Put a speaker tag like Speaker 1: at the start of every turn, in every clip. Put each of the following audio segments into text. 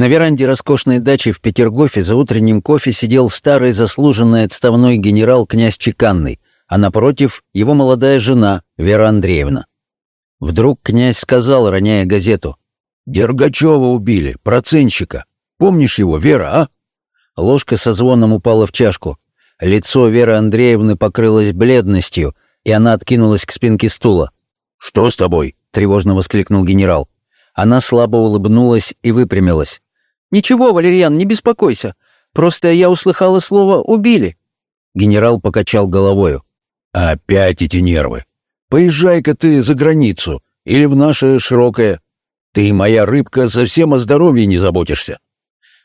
Speaker 1: На веранде роскошной дачи в Петергофе за утренним кофе сидел старый заслуженный отставной генерал князь Чеканный, а напротив его молодая жена Вера Андреевна. Вдруг князь сказал, роняя газету, «Дергачева убили, процентщика. Помнишь его, Вера, а?» Ложка со звоном упала в чашку. Лицо Веры Андреевны покрылось бледностью, и она откинулась к спинке стула. «Что с тобой?» — тревожно воскликнул генерал. Она слабо улыбнулась и выпрямилась. «Ничего, Валерьян, не беспокойся. Просто я услыхала слово «убили». Генерал покачал головою. «Опять эти нервы. Поезжай-ка ты за границу или в наше широкое. Ты, моя рыбка, совсем о здоровье не заботишься».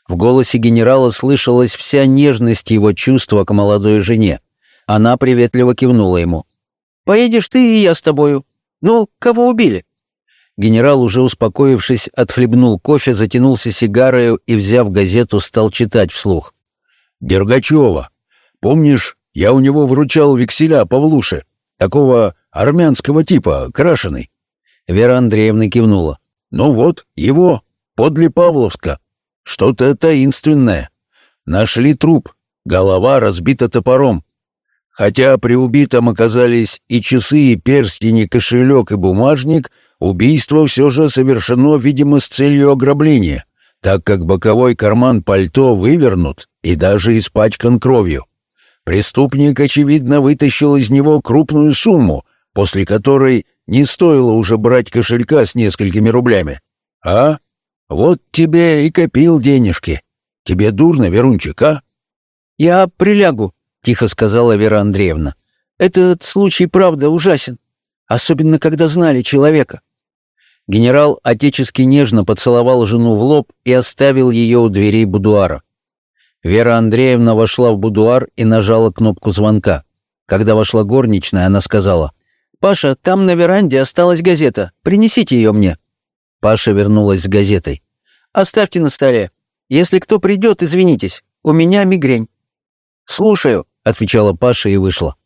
Speaker 1: В голосе генерала слышалась вся нежность его чувства к молодой жене. Она приветливо кивнула ему. «Поедешь ты и я с тобою. Ну, кого убили?» Генерал, уже успокоившись, отхлебнул кофе, затянулся сигарою и, взяв газету, стал читать вслух. «Дергачева. Помнишь, я у него вручал векселя Павлуше, такого армянского типа, крашеный?» Вера Андреевна кивнула. «Ну вот, его, подле Павловска. Что-то таинственное. Нашли труп, голова разбита топором. Хотя при убитом оказались и часы, и перстень, и кошелек, и бумажник — Убийство все же совершено, видимо, с целью ограбления, так как боковой карман пальто вывернут и даже испачкан кровью. Преступник, очевидно, вытащил из него крупную сумму, после которой не стоило уже брать кошелька с несколькими рублями. А? Вот тебе и копил денежки. Тебе дурно, Верунчик, а? «Я прилягу», — тихо сказала Вера Андреевна. «Этот случай, правда, ужасен. Особенно, когда знали человека. Генерал отечески нежно поцеловал жену в лоб и оставил ее у дверей будуара. Вера Андреевна вошла в будуар и нажала кнопку звонка. Когда вошла горничная, она сказала, «Паша, там на веранде осталась газета. Принесите ее мне». Паша вернулась с газетой. «Оставьте на столе. Если кто придет, извинитесь. У меня мигрень». «Слушаю», — отвечала Паша и вышла.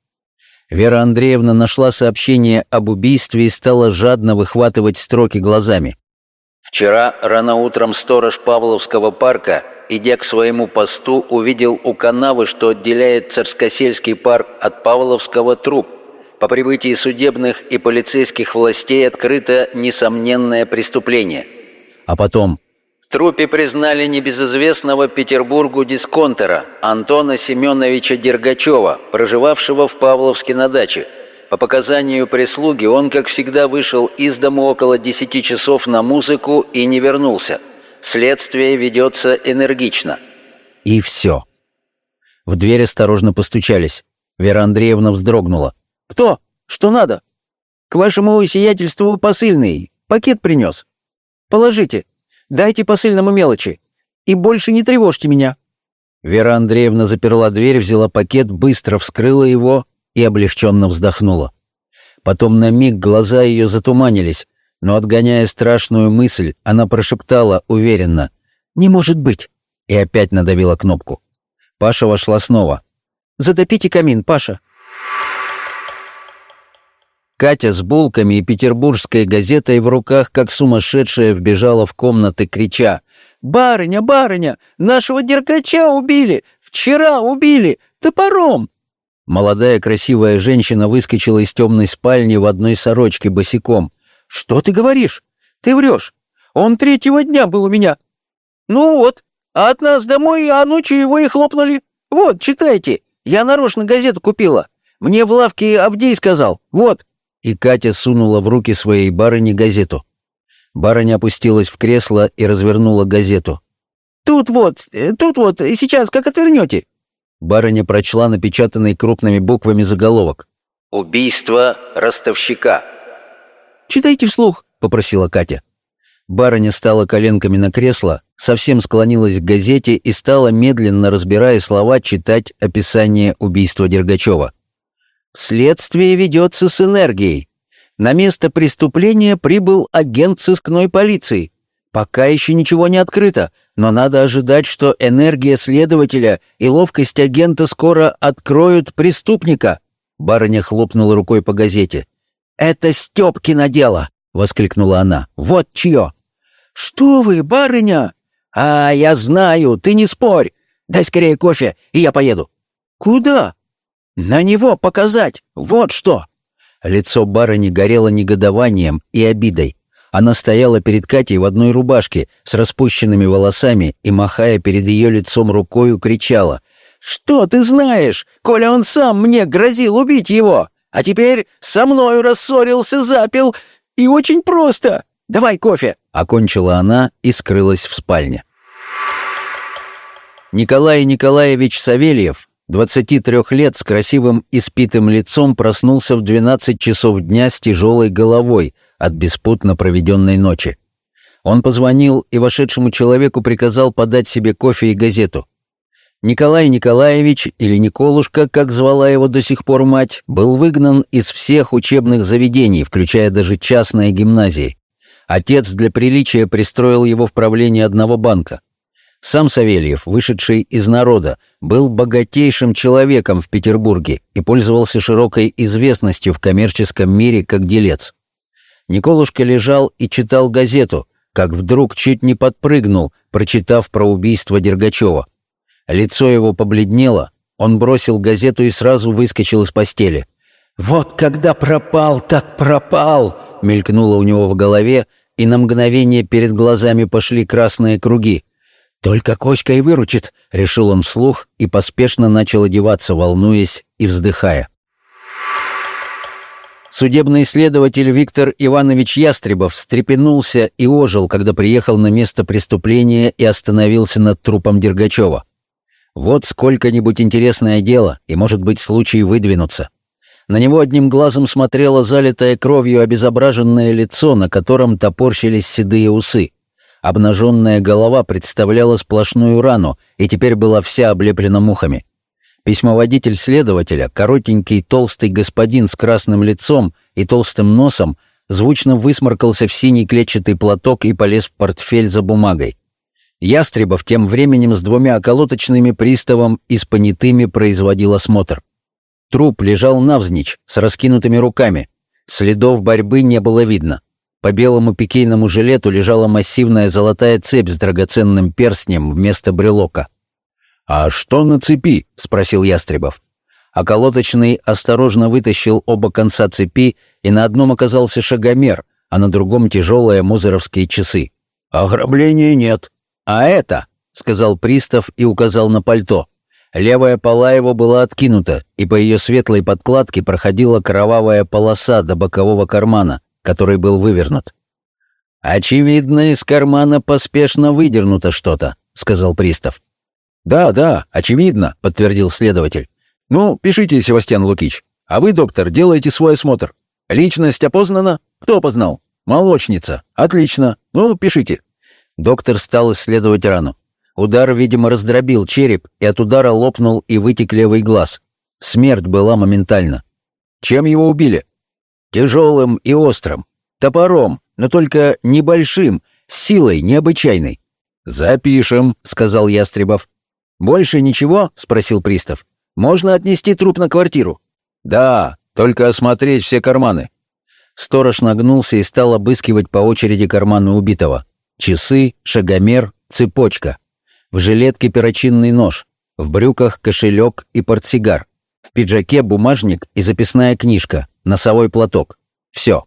Speaker 1: Вера Андреевна нашла сообщение об убийстве и стала жадно выхватывать строки глазами. Вчера рано утром сторож Павловского парка, идя к своему посту, увидел у канавы, что отделяет Царскосельский парк от Павловского труп. По прибытии судебных и полицейских властей открыто несомненное преступление. А потом трупе признали небезызвестного Петербургу дисконтера Антона Семеновича Дергачева, проживавшего в Павловске на даче. По показанию прислуги он, как всегда, вышел из дому около 10 часов на музыку и не вернулся. Следствие ведется энергично. И все. В дверь осторожно постучались. Вера Андреевна вздрогнула. «Кто? Что надо?» «К вашему сиятельству посыльный. Пакет принес. Положите». Дайте посыльному мелочи. И больше не тревожьте меня». Вера Андреевна заперла дверь, взяла пакет, быстро вскрыла его и облегченно вздохнула. Потом на миг глаза ее затуманились, но, отгоняя страшную мысль, она прошептала уверенно «Не может быть!» и опять надавила кнопку. Паша вошла снова. «Затопите камин, Паша!» Катя с булками и петербургской газетой в руках, как сумасшедшая, вбежала в комнаты, крича «Барыня, барыня, нашего деркача убили! Вчера убили! Топором!» Молодая красивая женщина выскочила из темной спальни в одной сорочке босиком. «Что ты говоришь? Ты врешь! Он третьего дня был у меня!» «Ну вот, а от нас домой, а ночью его и хлопнули. Вот, читайте, я нарочно газету купила. Мне в лавке Авдей сказал. Вот, и Катя сунула в руки своей барыне газету. Барыня опустилась в кресло и развернула газету. «Тут вот, э, тут вот, сейчас как отвернете?» Барыня прочла напечатанный крупными буквами заголовок. «Убийство ростовщика». «Читайте вслух», — попросила Катя. Барыня стала коленками на кресло, совсем склонилась к газете и стала, медленно разбирая слова, читать описание убийства Дергачева. Следствие ведется с энергией. На место преступления прибыл агент сыскной полиции. Пока еще ничего не открыто, но надо ожидать, что энергия следователя и ловкость агента скоро откроют преступника. Барыня хлопнула рукой по газете. «Это Степкино дело!» — воскликнула она. «Вот чье!» «Что вы, барыня? «А, я знаю, ты не спорь! Дай скорее кофе, и я поеду!» «Куда?» «На него показать! Вот что!» Лицо барыни горело негодованием и обидой. Она стояла перед Катей в одной рубашке, с распущенными волосами, и, махая перед ее лицом рукою, кричала. «Что ты знаешь? Коля он сам мне грозил убить его! А теперь со мною рассорился, запил, и очень просто! Давай кофе!» Окончила она и скрылась в спальне. Николай Николаевич Савельев, 23 лет, с красивым испитым лицом, проснулся в 12 часов дня с тяжелой головой – от беспутно проведенной ночи. Он позвонил и вошедшему человеку приказал подать себе кофе и газету. Николай Николаевич, или Николушка, как звала его до сих пор мать, был выгнан из всех учебных заведений, включая даже частные гимназии. Отец для приличия пристроил его в правление одного банка. Сам Савельев, вышедший из народа, был богатейшим человеком в Петербурге и пользовался широкой известностью в коммерческом мире как делец. Николушка лежал и читал газету, как вдруг чуть не подпрыгнул, прочитав про убийство Дергачева. Лицо его побледнело, он бросил газету и сразу выскочил из постели. «Вот когда пропал, так пропал!» — мелькнуло у него в голове, и на мгновение перед глазами пошли красные круги. «Только Коська и выручит», — решил он вслух и поспешно начал одеваться, волнуясь и вздыхая. Судебный следователь Виктор Иванович Ястребов встрепенулся и ожил, когда приехал на место преступления и остановился над трупом Дергачева. Вот сколько-нибудь интересное дело, и, может быть, случай выдвинуться. На него одним глазом смотрело залитое кровью обезображенное лицо, на котором топорщились седые усы. Обнаженная голова представляла сплошную рану и теперь была вся облеплена мухами. Письмоводитель следователя, коротенький толстый господин с красным лицом и толстым носом, звучно высморкался в синий клетчатый платок и полез в портфель за бумагой. Ястребов тем временем с двумя околоточными приставом и с понятыми производил осмотр. Труп лежал навзничь, с раскинутыми руками. Следов борьбы не было видно. По белому пикейному жилету лежала массивная золотая цепь с драгоценным перстнем вместо брелока. «А что на цепи?» — спросил Ястребов. А колоточный осторожно вытащил оба конца цепи, и на одном оказался шагомер, а на другом тяжелые музеровские часы. «Ограбления нет». «А это?» — сказал пристав и указал на пальто. Левая пола его была откинута, и по ее светлой подкладке проходила кровавая полоса до бокового кармана, который был вывернут. «Очевидно, из кармана поспешно выдернуто что-то», — сказал пристав. «Да, да, очевидно», — подтвердил следователь. «Ну, пишите, Севастьян Лукич. А вы, доктор, делаете свой осмотр. Личность опознана? Кто опознал? Молочница. Отлично. Ну, пишите». Доктор стал исследовать рану. Удар, видимо, раздробил череп, и от удара лопнул и вытек левый глаз. Смерть была моментальна. Чем его убили? Тяжелым и острым. Топором, но только небольшим, с силой необычайной. «Запишем», — сказал Ястребов. «Больше ничего?» — спросил пристав. «Можно отнести труп на квартиру?» «Да, только осмотреть все карманы». Сторож нагнулся и стал обыскивать по очереди карманы убитого. Часы, шагомер, цепочка. В жилетке перочинный нож. В брюках кошелек и портсигар. В пиджаке бумажник и записная книжка, носовой платок. Все.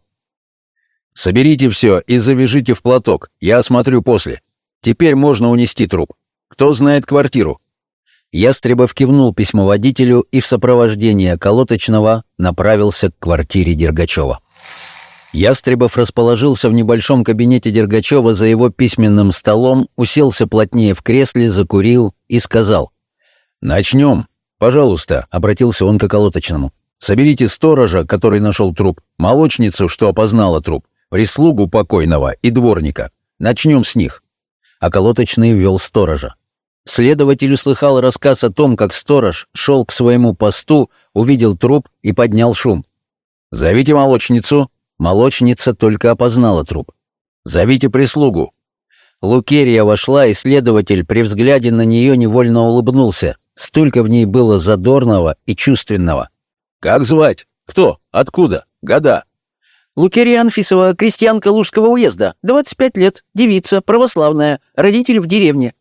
Speaker 1: «Соберите все и завяжите в платок, я осмотрю после. Теперь можно унести труп. Кто знает квартиру?» Ястребов кивнул письмоводителю и в сопровождении колоточного направился к квартире Дергачева. Ястребов расположился в небольшом кабинете Дергачева за его письменным столом, уселся плотнее в кресле, закурил и сказал. «Начнем. Пожалуйста», — обратился он к околоточному. «Соберите сторожа, который нашел труп, молочницу, что опознала труп, прислугу покойного и дворника. Начнем с них». Околоточный ввел сторожа. Следователь услыхал рассказ о том, как сторож шел к своему посту, увидел труп и поднял шум. «Зовите молочницу». Молочница только опознала труп. «Зовите прислугу». Лукерия вошла, и следователь при взгляде на нее невольно улыбнулся. Столько в ней было задорного и чувственного. «Как звать? Кто? Откуда? Года?» Лукерия Анфисова, крестьянка Лужского уезда, 25 лет, девица, православная, родитель в деревне».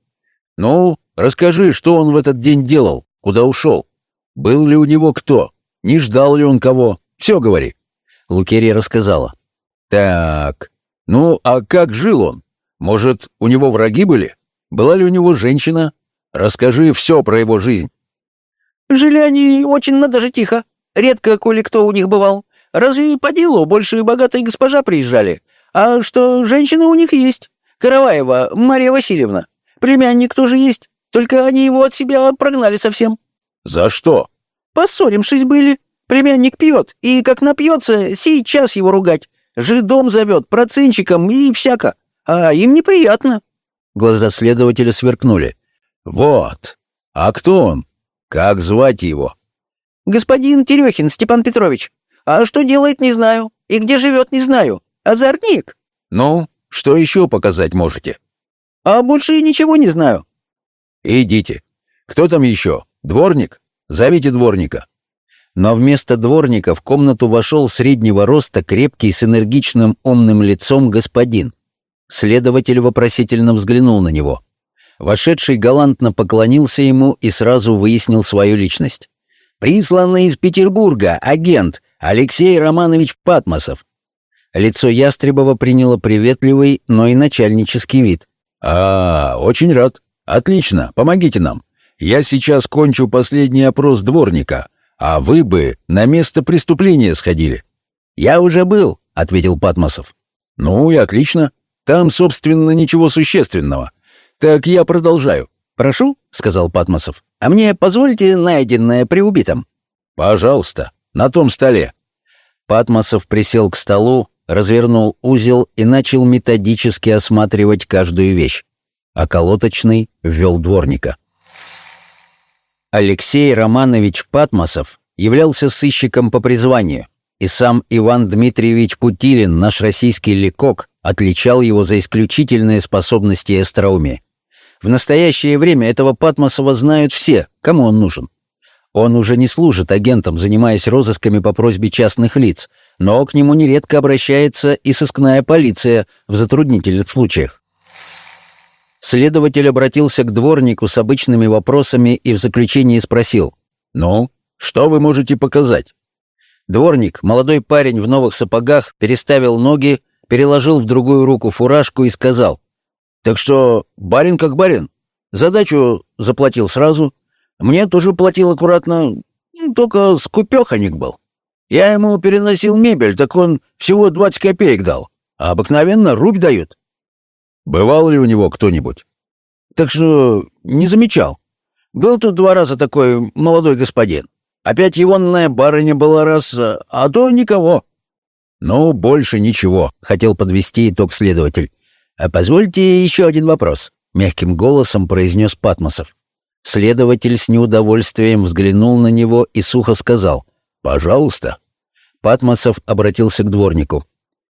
Speaker 2: «Ну, расскажи, что он в этот день делал, куда ушел? Был ли у него кто? Не ждал ли он кого? Все говори».
Speaker 1: Лукерия рассказала.
Speaker 2: «Так, ну, а как жил он? Может, у него враги были? Была ли у него женщина? Расскажи все про его жизнь».
Speaker 1: «Жили они очень надо же тихо. Редко коли кто у них бывал. Разве по делу больше богатые госпожа приезжали? А что, женщина у них есть. Караваева Мария Васильевна. Племянник тоже есть. Только они его от себя прогнали совсем».
Speaker 2: «За что?»
Speaker 1: «Поссоримшись были. Племянник пьет, и как напьется, сейчас его ругать. Жидом зовет, процентчиком и всяко. А им неприятно».
Speaker 2: Глаза следователя сверкнули. «Вот. А кто он? Как звать его?»
Speaker 1: «Господин Терехин Степан Петрович. А что делает, не знаю. И где живет, не знаю. Озорник».
Speaker 2: «Ну, что еще показать можете?»
Speaker 1: «А больше ничего не знаю».
Speaker 2: «Идите. Кто там еще? Дворник? Зовите дворника». Но вместо дворника в комнату вошел среднего роста, крепкий, с энергичным умным лицом господин. Следователь вопросительно взглянул на него. Вошедший галантно поклонился ему и сразу выяснил свою личность. «Присланный из Петербурга агент Алексей Романович Патмосов». Лицо Ястребова приняло приветливый, но и начальнический вид. «А, очень рад. Отлично, помогите нам. Я сейчас кончу последний опрос дворника, а вы бы на место преступления сходили». «Я уже был», — ответил Патмосов. «Ну и отлично. Там, собственно, ничего существенного. Так я продолжаю.
Speaker 1: «Прошу», — сказал Патмосов, — «а мне позвольте найденное при убитом».
Speaker 2: «Пожалуйста, на том столе».
Speaker 1: Патмосов присел к столу, развернул узел и начал методически осматривать каждую вещь. А колоточный ввел дворника. Алексей Романович Патмосов являлся сыщиком по призванию, и сам Иван Дмитриевич Путилин, наш российский лекок, отличал его за исключительные способности и остроумие. В настоящее время этого Патмосова знают все, кому он нужен. Он уже не служит агентом, занимаясь розысками по просьбе частных лиц, но к нему нередко обращается и сыскная полиция в затруднительных случаях. Следователь обратился к дворнику с обычными вопросами и в заключении спросил,
Speaker 2: «Ну, что вы можете показать?»
Speaker 1: Дворник, молодой парень в новых сапогах, переставил ноги, переложил в другую руку фуражку и сказал, так что барин как барин. Задачу заплатил сразу. Мне тоже платил аккуратно, только скупеханик был. Я ему переносил мебель, так он всего 20 копеек дал, а обыкновенно рубь дают.
Speaker 2: Бывал ли у него кто-нибудь?
Speaker 1: Так что не замечал. Был тут два раза такой молодой господин. Опять егонная барыня была раз, а то никого.
Speaker 2: Ну, больше ничего, хотел подвести итог следователь.
Speaker 1: «А позвольте еще один вопрос», — мягким голосом произнес Патмосов. Следователь с неудовольствием взглянул на него и сухо сказал «Пожалуйста». Патмосов обратился к дворнику.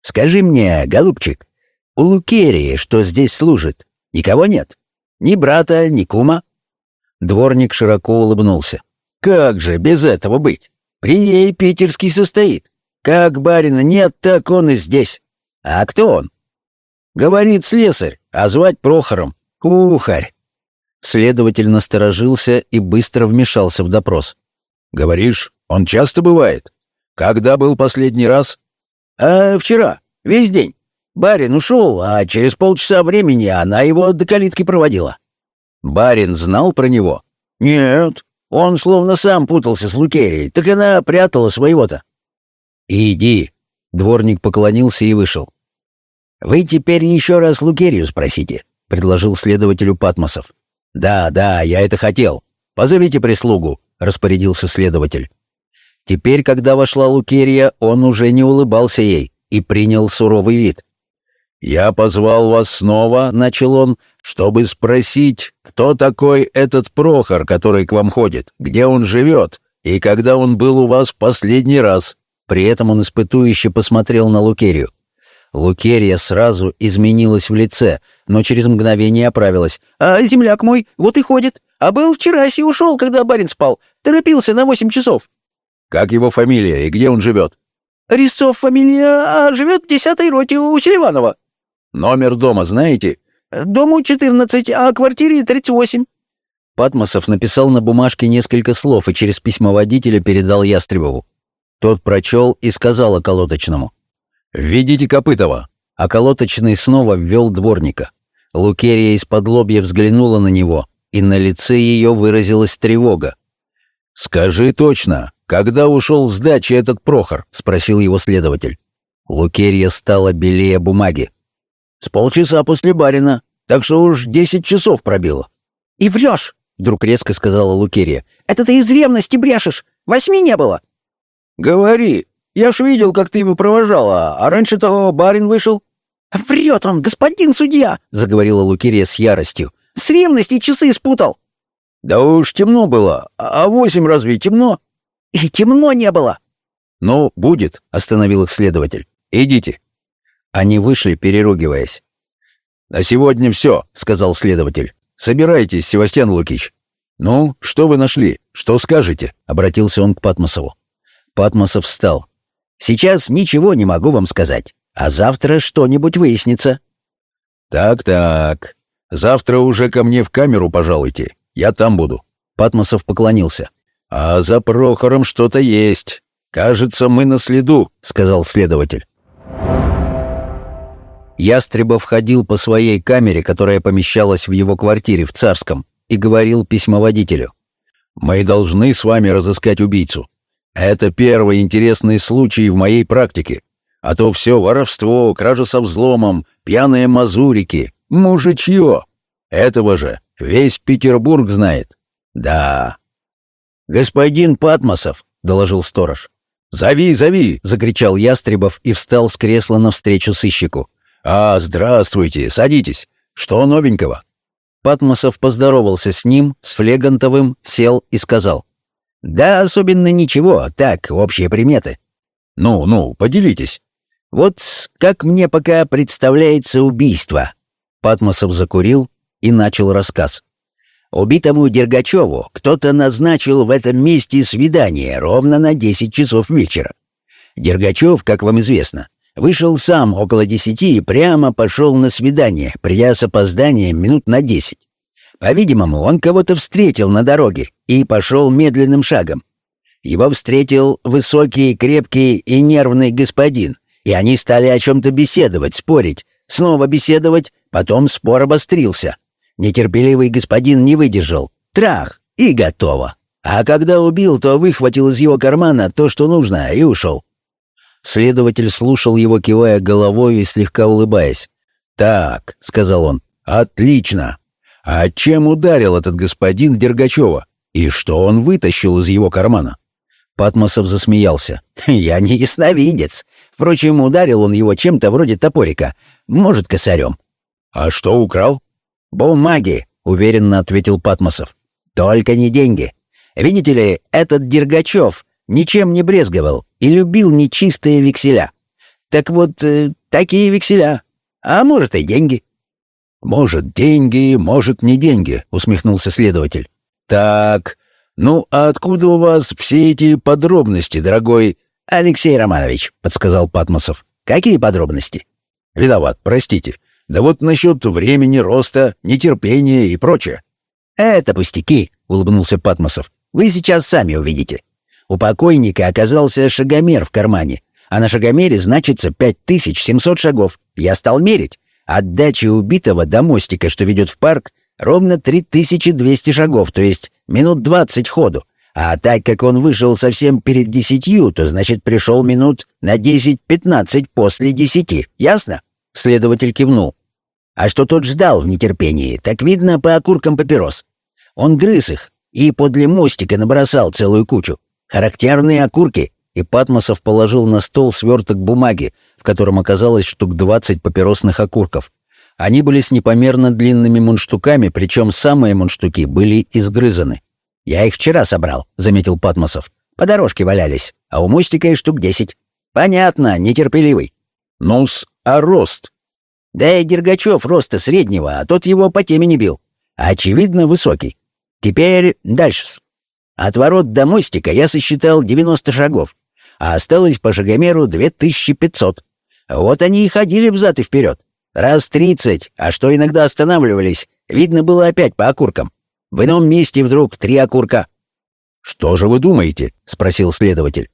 Speaker 1: «Скажи мне, голубчик, у Лукерии, что здесь служит, никого нет? Ни брата, ни кума?» Дворник широко улыбнулся. «Как же без этого быть? При ей питерский состоит. Как барина нет, так он и здесь. А кто он? Говорит слесарь, а звать Прохором. Ухарь. Следователь насторожился и быстро вмешался в допрос.
Speaker 2: «Говоришь, он часто бывает? Когда был последний раз?»
Speaker 1: «А вчера, весь день. Барин ушел, а через полчаса времени она его до калитки проводила».
Speaker 2: «Барин знал про него?»
Speaker 1: «Нет, он словно сам путался с Лукерией, так она прятала своего-то».
Speaker 2: «Иди», — дворник поклонился и вышел.
Speaker 1: «Вы теперь еще раз Лукерию спросите», — предложил следователю Патмосов.
Speaker 2: «Да, да, я это хотел. Позовите прислугу», — распорядился следователь.
Speaker 1: Теперь, когда вошла Лукерия, он уже не улыбался ей и принял суровый вид.
Speaker 2: «Я позвал вас снова», — начал он, — «чтобы спросить, кто такой этот Прохор, который к вам ходит, где он живет и когда он был у вас в последний раз».
Speaker 1: При этом он испытующе посмотрел на Лукерию. Лукерия сразу изменилась в лице, но через мгновение оправилась. «А земляк мой вот и ходит. А был вчера и ушел, когда барин спал. Торопился на восемь часов».
Speaker 2: «Как его фамилия и где он живет?»
Speaker 3: Резцов фамилия, а живет в десятой роте у Селиванова».
Speaker 1: «Номер дома знаете?»
Speaker 3: «Дому 14, а квартире 38».
Speaker 1: Патмосов написал на бумажке несколько слов и через письмоводителя передал Ястребову. Тот прочел и сказал околоточному. «Введите Копытова». Околоточный снова ввел дворника. Лукерия из-под лобья взглянула на него, и на лице ее выразилась тревога. «Скажи точно, когда ушел с дачи этот Прохор?» — спросил его следователь. Лукерья стала белее бумаги.
Speaker 3: «С полчаса после барина, так что уж десять часов пробило».
Speaker 4: «И врешь!» — вдруг резко сказала Лукерия. «Это ты из ревности брешешь! Восьми не было!»
Speaker 3: «Говори! Я ж видел, как ты его провожала, а раньше того барин вышел».
Speaker 4: «Врет он, господин судья!» — заговорила Лукерия с яростью. «С ревности часы спутал!»
Speaker 3: «Да уж темно было. А восемь разве темно?»
Speaker 4: «И темно не было!»
Speaker 1: «Ну, будет», — остановил их следователь. «Идите». Они вышли, переругиваясь.
Speaker 3: «На сегодня все», — сказал следователь. «Собирайтесь, Севастьян Лукич». «Ну, что вы нашли? Что скажете?» — обратился он к Патмосову.
Speaker 1: Патмосов встал. «Сейчас ничего не могу вам сказать, а завтра что-нибудь выяснится».
Speaker 3: «Так-так. Завтра уже ко мне в камеру пожалуйте. Я там буду».
Speaker 1: Патмосов поклонился.
Speaker 3: «А за Прохором что-то есть. Кажется, мы на следу», — сказал следователь.
Speaker 1: Ястребов ходил по своей камере, которая помещалась в его квартире в Царском, и говорил письмоводителю.
Speaker 3: «Мы должны с вами разыскать убийцу. Это первый интересный случай в моей практике. А то все воровство, кража со взломом, пьяные мазурики, мужичье. Этого же весь Петербург знает. Да».
Speaker 1: «Господин Патмосов», — доложил сторож.
Speaker 3: «Зови, зови!»
Speaker 1: — закричал Ястребов и встал с кресла навстречу сыщику.
Speaker 3: «А, здравствуйте, садитесь. Что новенького?»
Speaker 1: Патмосов поздоровался с ним, с Флегантовым, сел и сказал. «Да особенно ничего, так, общие приметы».
Speaker 3: «Ну, ну, поделитесь».
Speaker 1: «Вот как мне пока представляется убийство». Патмосов закурил и начал рассказ. Убитому Дергачеву кто-то назначил в этом месте свидание ровно на 10 часов вечера. Дергачев, как вам известно, Вышел сам около десяти и прямо пошел на свидание, придя с опозданием минут на десять. По-видимому, он кого-то встретил на дороге и пошел медленным шагом. Его встретил высокий, крепкий и нервный господин, и они стали о чем-то беседовать, спорить, снова беседовать, потом спор обострился. Нетерпеливый господин не выдержал. Трах! И готово. А когда убил, то выхватил из его кармана то, что нужно, и ушел. Следователь слушал его, кивая головой и слегка улыбаясь.
Speaker 3: «Так», — сказал он, — «отлично. А чем ударил этот господин Дергачева? И что он вытащил из его кармана?»
Speaker 1: Патмосов засмеялся. «Я не ясновидец. Впрочем, ударил он его чем-то вроде топорика. Может, косарем».
Speaker 3: «А что украл?»
Speaker 1: «Бумаги», — уверенно ответил Патмосов. «Только не деньги. Видите ли, этот Дергачев ничем не брезговал и любил нечистые векселя. Так вот, э, такие векселя. А может, и деньги».
Speaker 3: «Может, деньги, может, не деньги», — усмехнулся следователь. «Так, ну а откуда у вас все эти подробности, дорогой...»
Speaker 1: «Алексей Романович», — подсказал Патмосов. «Какие подробности?»
Speaker 3: «Виноват, простите. Да вот насчет времени, роста, нетерпения и прочее».
Speaker 1: «Это пустяки», — улыбнулся Патмосов. «Вы сейчас сами увидите. У покойника оказался шагомер в кармане, а на шагомере значится 5700 шагов. Я стал мерить. От дачи убитого до мостика, что ведет в парк, ровно 3200 шагов, то есть минут 20 ходу. А так как он вышел совсем перед десятью, то значит пришел минут на 10-15 после десяти. Ясно? Следователь кивнул. А что тот ждал в нетерпении, так видно по окуркам папирос. Он грыз их и подле мостика набросал целую кучу. Характерные окурки, и Патмосов положил на стол сверток бумаги, в котором оказалось штук двадцать папиросных окурков. Они были с непомерно длинными мундштуками, причем самые мундштуки были изгрызаны. «Я их вчера собрал», — заметил Патмосов. «По дорожке валялись, а у мостика и штук десять». «Понятно, нетерпеливый».
Speaker 3: «Ну-с, а рост?»
Speaker 1: «Да и Дергачев роста среднего, а тот его по теме не бил. Очевидно, высокий. Теперь дальше -с. От ворот до мостика я сосчитал 90 шагов. а осталось по шагомеру 2500. Вот они и ходили взад и вперед. Раз тридцать, а что иногда останавливались, видно было опять по окуркам. В ином месте вдруг три окурка.
Speaker 5: «Что же вы думаете?» — спросил следователь.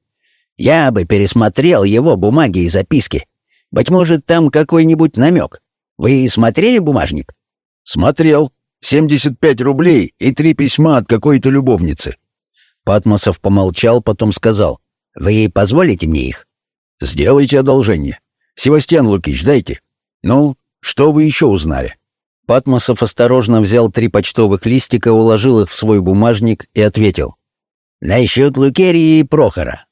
Speaker 1: «Я бы пересмотрел его бумаги и записки. Быть может, там какой-нибудь намек. Вы смотрели бумажник?»
Speaker 5: «Смотрел. 75 рублей и три письма от какой-то любовницы».
Speaker 6: Патмосов помолчал, потом сказал.
Speaker 1: «Вы позволите мне их?»
Speaker 5: «Сделайте одолжение. Севастьян Лукич, дайте. Ну, что вы еще узнали?»
Speaker 6: Патмосов осторожно взял три почтовых листика, уложил их в свой бумажник и ответил.
Speaker 1: «Насчет Лукерии и Прохора.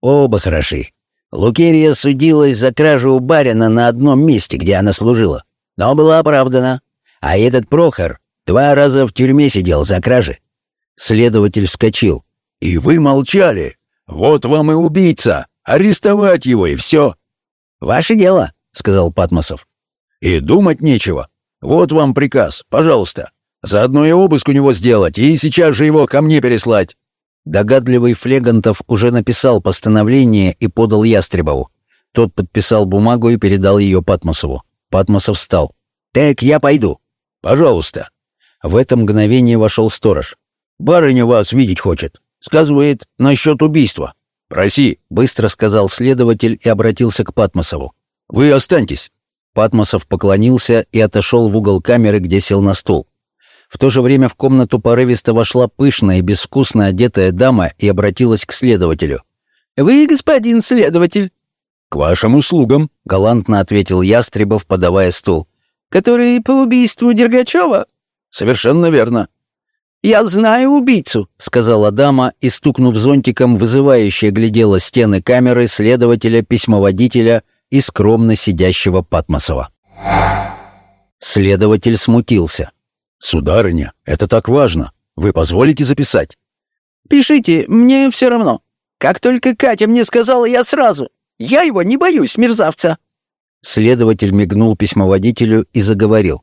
Speaker 1: Оба хороши. Лукерия судилась за кражу у барина на одном месте, где она служила, но была оправдана. А этот Прохор два раза в тюрьме сидел за кражи».
Speaker 6: Следователь вскочил.
Speaker 5: «И вы молчали? Вот вам и убийца! Арестовать его, и все!»
Speaker 1: «Ваше дело», — сказал Патмосов.
Speaker 5: «И думать нечего. Вот вам приказ, пожалуйста. Заодно и обыск у него сделать, и сейчас же его ко мне переслать».
Speaker 6: Догадливый Флегантов уже написал постановление и подал Ястребову. Тот подписал бумагу и передал ее Патмосову. Патмосов встал.
Speaker 1: «Так, я пойду».
Speaker 5: «Пожалуйста».
Speaker 6: В это мгновение вошел сторож.
Speaker 5: «Барыня вас видеть хочет. Сказывает насчет убийства». «Проси», — быстро сказал следователь и обратился к Патмосову. «Вы останьтесь.
Speaker 6: Патмосов поклонился и отошел в угол камеры, где сел на стул. В то же время в комнату порывисто вошла пышная и безвкусно одетая дама и обратилась к следователю.
Speaker 1: «Вы, господин следователь?»
Speaker 5: «К вашим услугам», —
Speaker 6: галантно ответил Ястребов, подавая стул.
Speaker 1: «Который по убийству Дергачева?»
Speaker 5: «Совершенно верно».
Speaker 1: «Я знаю убийцу», — сказала дама и, стукнув зонтиком, вызывающе глядела стены камеры следователя, письмоводителя и скромно сидящего Патмосова.
Speaker 6: Следователь смутился.
Speaker 5: «Сударыня, это так важно. Вы позволите записать?»
Speaker 1: «Пишите, мне все равно. Как только Катя мне сказала, я сразу. Я его не боюсь, мерзавца».
Speaker 6: Следователь мигнул письмоводителю и заговорил.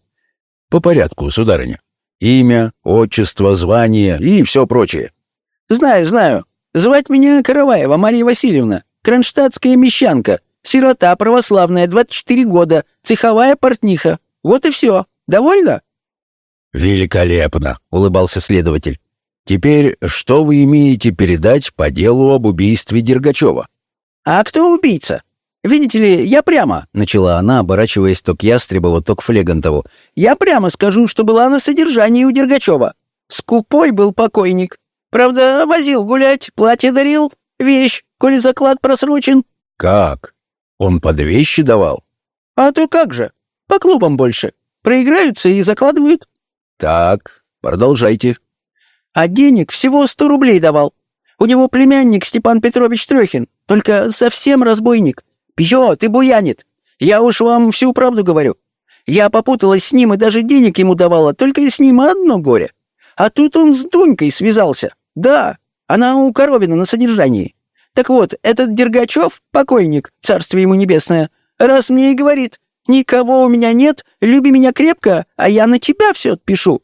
Speaker 5: «По порядку, сударыня. Имя, отчество, звание и все прочее».
Speaker 1: «Знаю, знаю. Звать меня Караваева Мария Васильевна, кронштадтская мещанка, Сирота православная, 24 года, цеховая портниха. Вот и все. Довольно?»
Speaker 5: «Великолепно», — улыбался следователь. «Теперь что вы имеете передать по делу об убийстве Дергачева?»
Speaker 1: «А кто убийца? Видите ли, я прямо», — начала она, оборачиваясь то к Ястребову, то к Флегантову. «Я прямо скажу, что была на содержании у Дергачева. Скупой был покойник. Правда, возил гулять, платье дарил, вещь, коли заклад просрочен».
Speaker 5: «Как? Он под вещи давал?
Speaker 1: А то как же? По клубам больше. Проиграются и закладывают.
Speaker 5: Так, продолжайте.
Speaker 1: А денег всего сто рублей давал. У него племянник Степан Петрович Трехин, только совсем разбойник. Пьет и буянит. Я уж вам всю правду говорю. Я попуталась с ним и даже денег ему давала, только и с ним одно горе. А тут он с Дунькой связался. Да, она у Коровина на содержании. Так вот, этот Дергачев, покойник, царствие ему небесное, раз мне и говорит, никого у меня нет, люби меня крепко, а я на тебя все отпишу.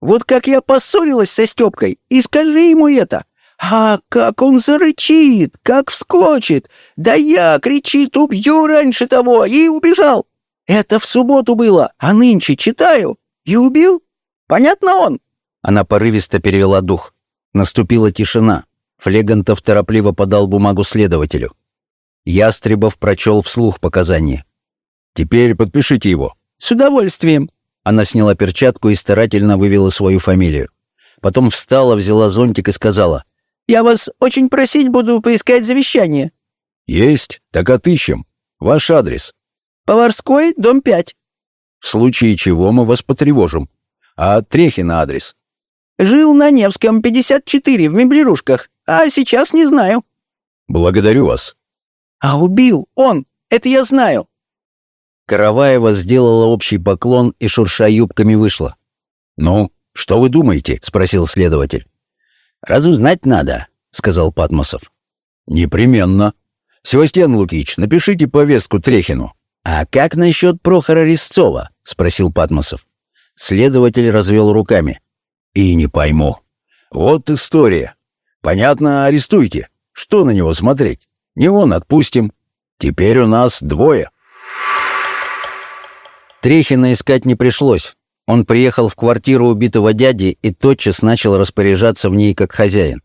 Speaker 1: Вот как я поссорилась со Степкой, и скажи ему это. А как он зарычит, как вскочит. Да я, кричит, убью раньше того, и убежал. Это в субботу было, а нынче читаю. И убил? Понятно он?»
Speaker 6: Она порывисто перевела дух. Наступила тишина. Флегантов торопливо подал бумагу следователю. Ястребов прочел вслух показания.
Speaker 5: «Теперь подпишите его».
Speaker 1: «С удовольствием».
Speaker 6: Она сняла перчатку и старательно вывела свою фамилию. Потом встала, взяла зонтик и сказала.
Speaker 1: «Я вас очень просить буду поискать завещание».
Speaker 5: «Есть, так отыщем. Ваш адрес».
Speaker 1: «Поварской, дом 5».
Speaker 5: «В случае чего мы вас потревожим. А Трехина адрес?»
Speaker 1: «Жил на Невском, 54, в меблирушках. А сейчас не знаю».
Speaker 5: «Благодарю вас».
Speaker 1: «А убил он, это я знаю».
Speaker 6: Караваева сделала общий поклон и, шурша юбками, вышла.
Speaker 5: «Ну, что вы думаете?» — спросил следователь.
Speaker 1: «Разузнать надо», — сказал Патмосов.
Speaker 5: «Непременно. Севастьян Лукич, напишите повестку Трехину».
Speaker 1: «А как насчет Прохора Резцова?» — спросил Патмосов.
Speaker 6: Следователь развел руками.
Speaker 5: «И не пойму. Вот история. Понятно, арестуйте. Что на него смотреть?
Speaker 3: Не он, отпустим. Теперь у нас двое».
Speaker 1: Трехина искать не пришлось. Он приехал в квартиру убитого дяди и тотчас начал распоряжаться в ней как хозяин.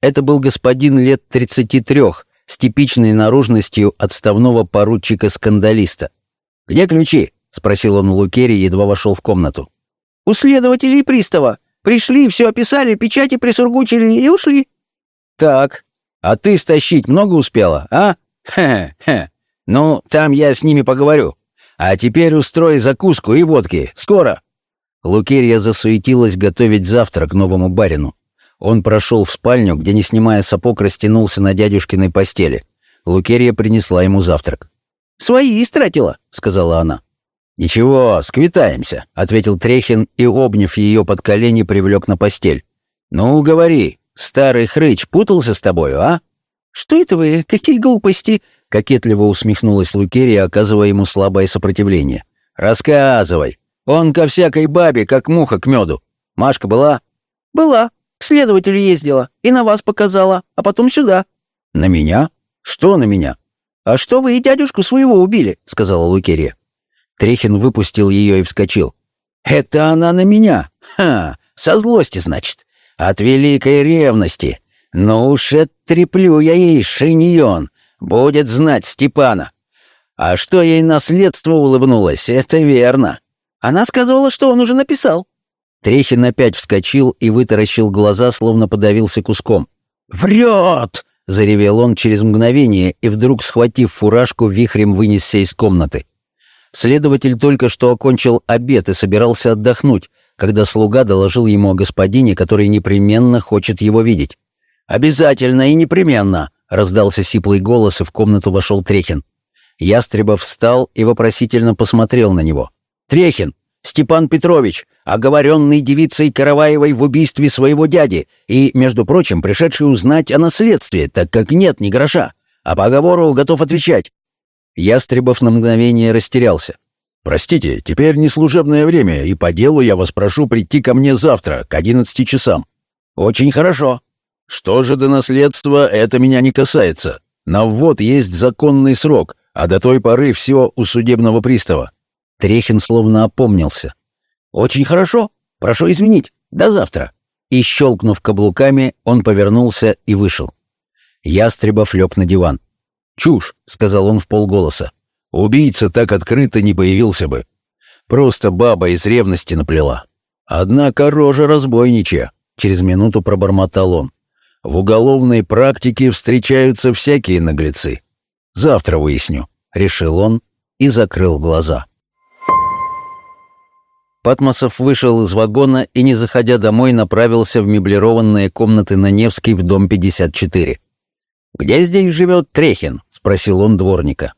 Speaker 1: Это был господин лет 33, с типичной наружностью отставного поручика-скандалиста. «Где ключи?» — спросил он у Лукери, едва вошел в комнату.
Speaker 4: «У следователей пристава. Пришли, все описали, печати присургучили и ушли».
Speaker 1: «Так, а ты стащить много успела, а? Хе-хе. Ну, там я с ними поговорю. А теперь устрой закуску и водки. Скоро!» Лукерья засуетилась готовить завтрак новому барину. Он прошел в спальню, где, не снимая сапог, растянулся на дядюшкиной постели. Лукерья принесла ему завтрак.
Speaker 4: «Свои истратила», — сказала она.
Speaker 1: «Ничего, сквитаемся», — ответил Трехин и, обняв ее под колени, привлек на постель. «Ну, говори, старый хрыч путался с тобою, а?»
Speaker 4: «Что это вы? Какие глупости?»
Speaker 1: — кокетливо усмехнулась Лукерия, оказывая ему слабое сопротивление. «Рассказывай. Он ко всякой бабе, как муха к меду. Машка была?»
Speaker 4: «Была. К следователю ездила. И на вас показала. А потом сюда».
Speaker 1: «На меня? Что на меня?»
Speaker 4: «А что вы и дядюшку своего убили?» — сказала Лукерия.
Speaker 1: Трехин выпустил ее и вскочил. «Это она на меня? Ха! Со злости, значит. От великой ревности. Ну уж оттреплю я ей шиньон. Будет знать Степана. А что ей наследство улыбнулось, это верно.
Speaker 4: Она сказала, что он уже написал.
Speaker 1: Трехин опять вскочил и вытаращил глаза, словно подавился куском.
Speaker 4: «Врет!»
Speaker 1: — заревел он через мгновение и вдруг, схватив фуражку, вихрем вынесся из комнаты. Следователь только что окончил обед и собирался отдохнуть, когда слуга доложил ему о господине, который непременно хочет его видеть. «Обязательно и непременно!» — раздался сиплый голос, и в комнату вошел Трехин. Ястребов встал и вопросительно посмотрел на него. «Трехин! Степан Петрович, оговоренный девицей Караваевой в убийстве своего дяди и, между прочим, пришедший узнать о наследстве, так как нет ни гроша. А по оговору готов отвечать». Ястребов на мгновение растерялся.
Speaker 3: «Простите, теперь не служебное время, и по делу я вас прошу прийти ко мне завтра, к одиннадцати часам».
Speaker 1: «Очень хорошо.
Speaker 3: Что же до наследства, это меня не касается. На ввод есть законный срок, а до той поры все у судебного пристава».
Speaker 1: Трехин словно опомнился. «Очень хорошо. Прошу извинить. До завтра». И, щелкнув каблуками, он повернулся и вышел. Ястребов лег на диван.
Speaker 3: «Чушь», — сказал он в полголоса. «Убийца так открыто не появился бы. Просто баба из ревности наплела. Однако рожа разбойничья», — через минуту пробормотал он. В уголовной практике встречаются всякие наглецы. Завтра выясню», — решил он и закрыл глаза.
Speaker 1: Патмосов вышел из вагона и, не заходя домой, направился в меблированные комнаты на Невский в дом 54. «Где здесь живет Трехин?» — спросил он дворника.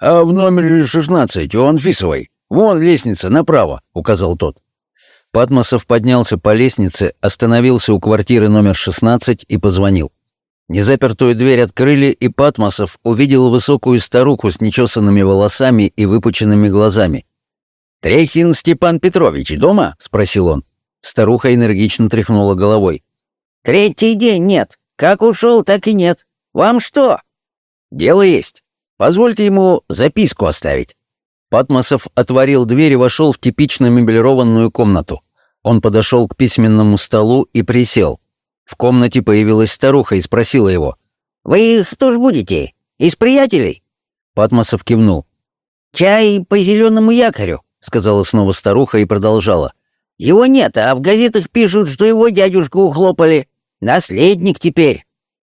Speaker 3: «А в номере 16, у Анфисовой. Вон лестница, направо», — указал тот.
Speaker 1: Патмосов поднялся по лестнице, остановился у квартиры номер 16 и позвонил. Незапертую дверь открыли, и Патмосов увидел высокую старуху с нечесанными волосами и выпученными глазами. «Трехин Степан Петрович дома?» — спросил он. Старуха энергично тряхнула головой.
Speaker 4: «Третий день нет. Как ушел, так и нет. Вам что?»
Speaker 1: «Дело есть. Позвольте ему записку оставить». Патмосов отворил дверь и вошел в типично меблированную комнату. Он подошел к письменному столу и присел. В комнате появилась старуха и спросила его.
Speaker 4: «Вы кто ж будете? Из приятелей?»
Speaker 1: Патмосов кивнул.
Speaker 4: «Чай по зеленому якорю», — сказала снова старуха и продолжала. «Его нет, а в газетах пишут, что его дядюшку ухлопали. Наследник теперь.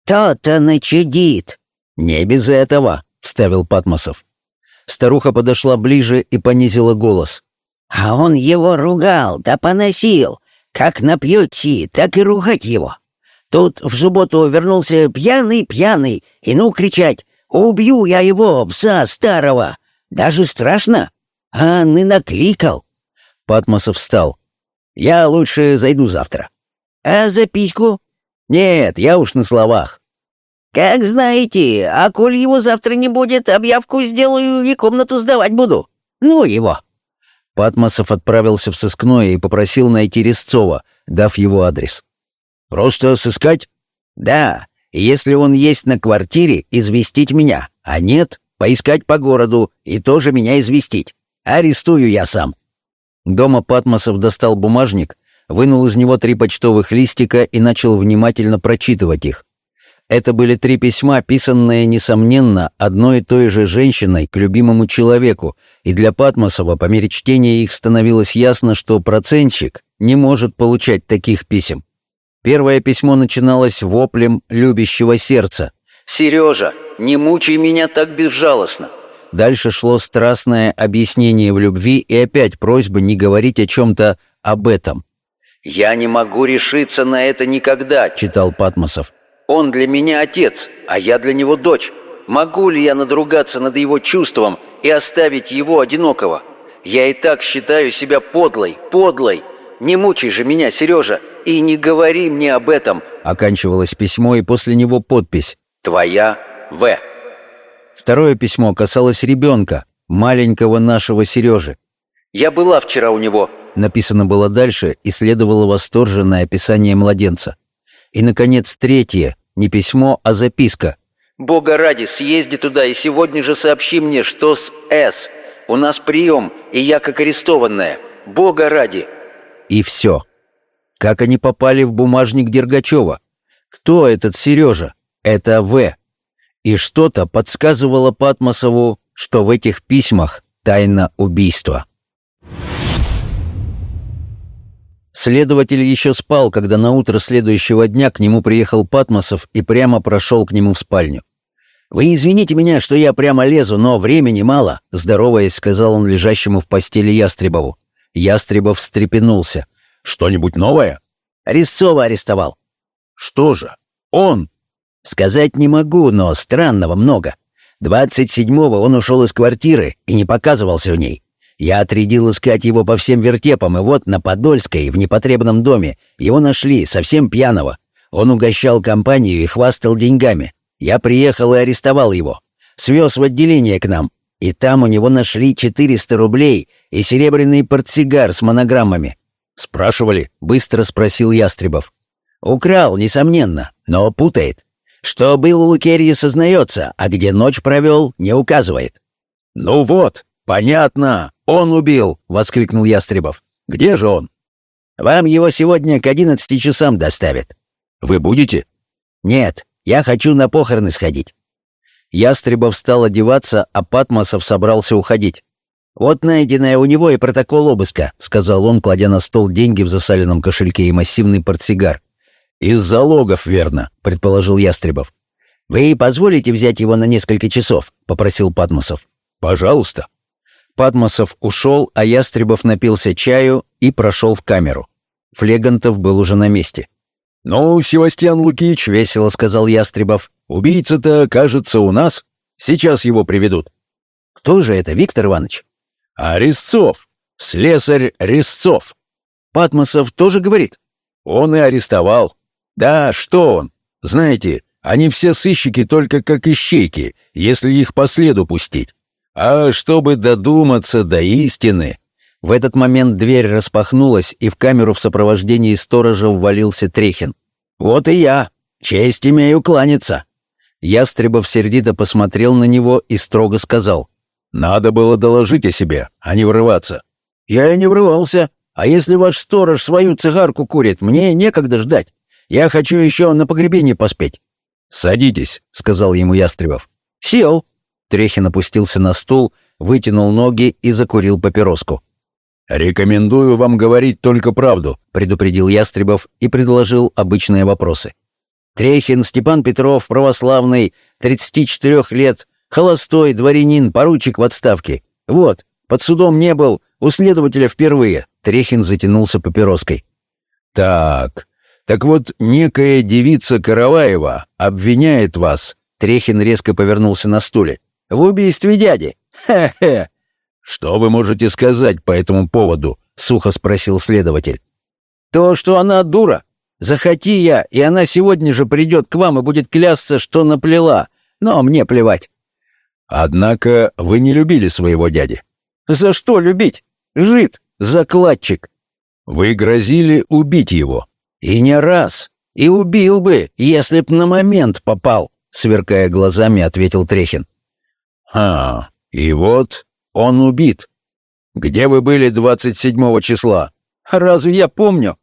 Speaker 4: То-то начудит».
Speaker 1: «Не без этого», — вставил Патмосов. Старуха подошла ближе и понизила голос.
Speaker 4: «А он его ругал, да поносил. Как напьете, так и ругать его. Тут в субботу вернулся пьяный-пьяный, и ну кричать «Убью я его, пса старого!» Даже страшно. А не накликал.
Speaker 1: Патмосов встал. «Я лучше зайду завтра».
Speaker 4: «А записку?»
Speaker 1: «Нет, я уж на словах.
Speaker 4: «Как знаете, а коль его завтра не будет, объявку сделаю и комнату сдавать буду. Ну его!»
Speaker 1: Патмосов отправился в сыскное и попросил найти Резцова, дав его адрес.
Speaker 3: «Просто сыскать?»
Speaker 4: «Да,
Speaker 1: если он есть на квартире, известить меня, а нет, поискать по городу и тоже меня известить. Арестую я сам».
Speaker 3: Дома Патмосов достал бумажник, вынул из него три почтовых листика и начал внимательно прочитывать их. Это были три письма, писанные, несомненно, одной и той же женщиной к любимому человеку, и для Патмосова по мере чтения их становилось ясно, что процентщик не может получать таких писем. Первое письмо начиналось воплем любящего сердца. «Сережа, не мучай меня так безжалостно!» Дальше шло страстное объяснение в любви и опять просьба не говорить о чем-то об этом.
Speaker 1: «Я не могу решиться на это никогда», — читал Патмосов. Он для меня отец, а я для него дочь. Могу ли я надругаться над его чувством и оставить его одинокого? Я и так считаю себя подлой, подлой. Не мучай же меня, Сережа, и не говори мне об этом.
Speaker 3: Оканчивалось письмо, и после него подпись
Speaker 1: «Твоя В».
Speaker 3: Второе письмо касалось ребенка, маленького нашего Сережи.
Speaker 1: «Я была вчера у него»,
Speaker 3: написано было дальше, и следовало восторженное описание младенца. И, наконец, третье, не письмо, а записка.
Speaker 1: «Бога ради, съезди туда и сегодня же сообщи мне, что с С. У нас прием, и я как арестованная. Бога ради!»
Speaker 3: И все. Как они попали в бумажник Дергачева? Кто этот Сережа? Это В. И что-то подсказывало Патмосову, что в этих письмах тайна убийства. Следователь еще спал, когда на утро следующего дня к нему приехал Патмосов и прямо прошел к нему в спальню.
Speaker 1: «Вы извините меня, что я прямо лезу, но времени мало», — здороваясь, сказал он лежащему в постели Ястребову.
Speaker 3: Ястребов встрепенулся.
Speaker 1: «Что-нибудь новое?»
Speaker 4: «Резцова арестовал».
Speaker 1: «Что же? Он?»
Speaker 4: «Сказать не могу, но странного много. Двадцать седьмого он ушел из квартиры и не показывался в ней. Я отрядил искать его по всем вертепам, и вот на Подольской, в непотребном доме, его нашли, совсем пьяного. Он угощал компанию и хвастал деньгами. Я приехал и арестовал его. Свез в отделение к нам, и там у него нашли 400 рублей и серебряный портсигар с монограммами.
Speaker 3: «Спрашивали?» — быстро спросил Ястребов.
Speaker 4: «Украл, несомненно, но путает. Что был у Лукерьи, сознается, а где ночь провел, не указывает».
Speaker 1: «Ну вот, понятно. «Он убил!» — воскликнул Ястребов. «Где же он?»
Speaker 4: «Вам его сегодня к одиннадцати часам доставят».
Speaker 1: «Вы будете?»
Speaker 4: «Нет, я хочу на похороны сходить».
Speaker 3: Ястребов стал одеваться, а Патмосов собрался уходить.
Speaker 4: «Вот найденное у него и протокол обыска», — сказал он, кладя на стол деньги в засаленном кошельке и массивный портсигар.
Speaker 1: «Из залогов, верно», — предположил Ястребов.
Speaker 4: «Вы позволите взять его на несколько часов?» — попросил Патмосов.
Speaker 1: «Пожалуйста».
Speaker 3: Падмосов ушел, а Ястребов напился чаю и прошел в камеру. Флегантов был уже на месте.
Speaker 1: «Ну, Севастьян Лукич», — весело сказал Ястребов, — «убийца-то, кажется, у нас. Сейчас его приведут».
Speaker 4: «Кто же это, Виктор Иванович?»
Speaker 1: «А Резцов. Слесарь Резцов».
Speaker 4: «Патмосов тоже говорит?»
Speaker 1: «Он и арестовал. Да, что он? Знаете, они все сыщики только как ищейки, если их по следу пустить. А чтобы додуматься до истины...
Speaker 3: В этот момент дверь распахнулась, и в камеру в сопровождении сторожа ввалился Трехин.
Speaker 4: «Вот и я. Честь имею кланяться».
Speaker 3: Ястребов сердито посмотрел на него и строго сказал.
Speaker 1: «Надо было доложить о себе, а не врываться».
Speaker 4: «Я и не врывался. А если ваш сторож свою цигарку курит, мне некогда ждать. Я хочу еще на погребение поспеть».
Speaker 1: «Садитесь», — сказал ему Ястребов.
Speaker 4: «Сел».
Speaker 3: Трехин опустился на стул, вытянул ноги и закурил папироску.
Speaker 1: «Рекомендую вам говорить только правду», —
Speaker 3: предупредил Ястребов и предложил обычные вопросы.
Speaker 4: «Трехин Степан Петров, православный, 34 лет, холостой, дворянин, поручик в отставке. Вот, под судом не был, у следователя впервые».
Speaker 3: Трехин затянулся папироской.
Speaker 1: «Так, так вот, некая девица Караваева обвиняет вас».
Speaker 3: Трехин резко повернулся на стуле.
Speaker 4: В убийстве дяди. Хе-хе.
Speaker 1: Что вы можете сказать по этому поводу? Сухо спросил следователь.
Speaker 4: То, что она дура. Захоти я, и она сегодня же придет к вам и будет клясться, что наплела. Но мне плевать.
Speaker 1: Однако вы не любили своего дяди.
Speaker 4: За что любить? Жид, закладчик.
Speaker 1: Вы грозили убить его.
Speaker 4: И не раз.
Speaker 1: И убил бы, если б на момент попал, сверкая глазами, ответил Трехин.
Speaker 7: «Ха, и вот он убит. Где вы были 27 числа?
Speaker 1: Разве я помню?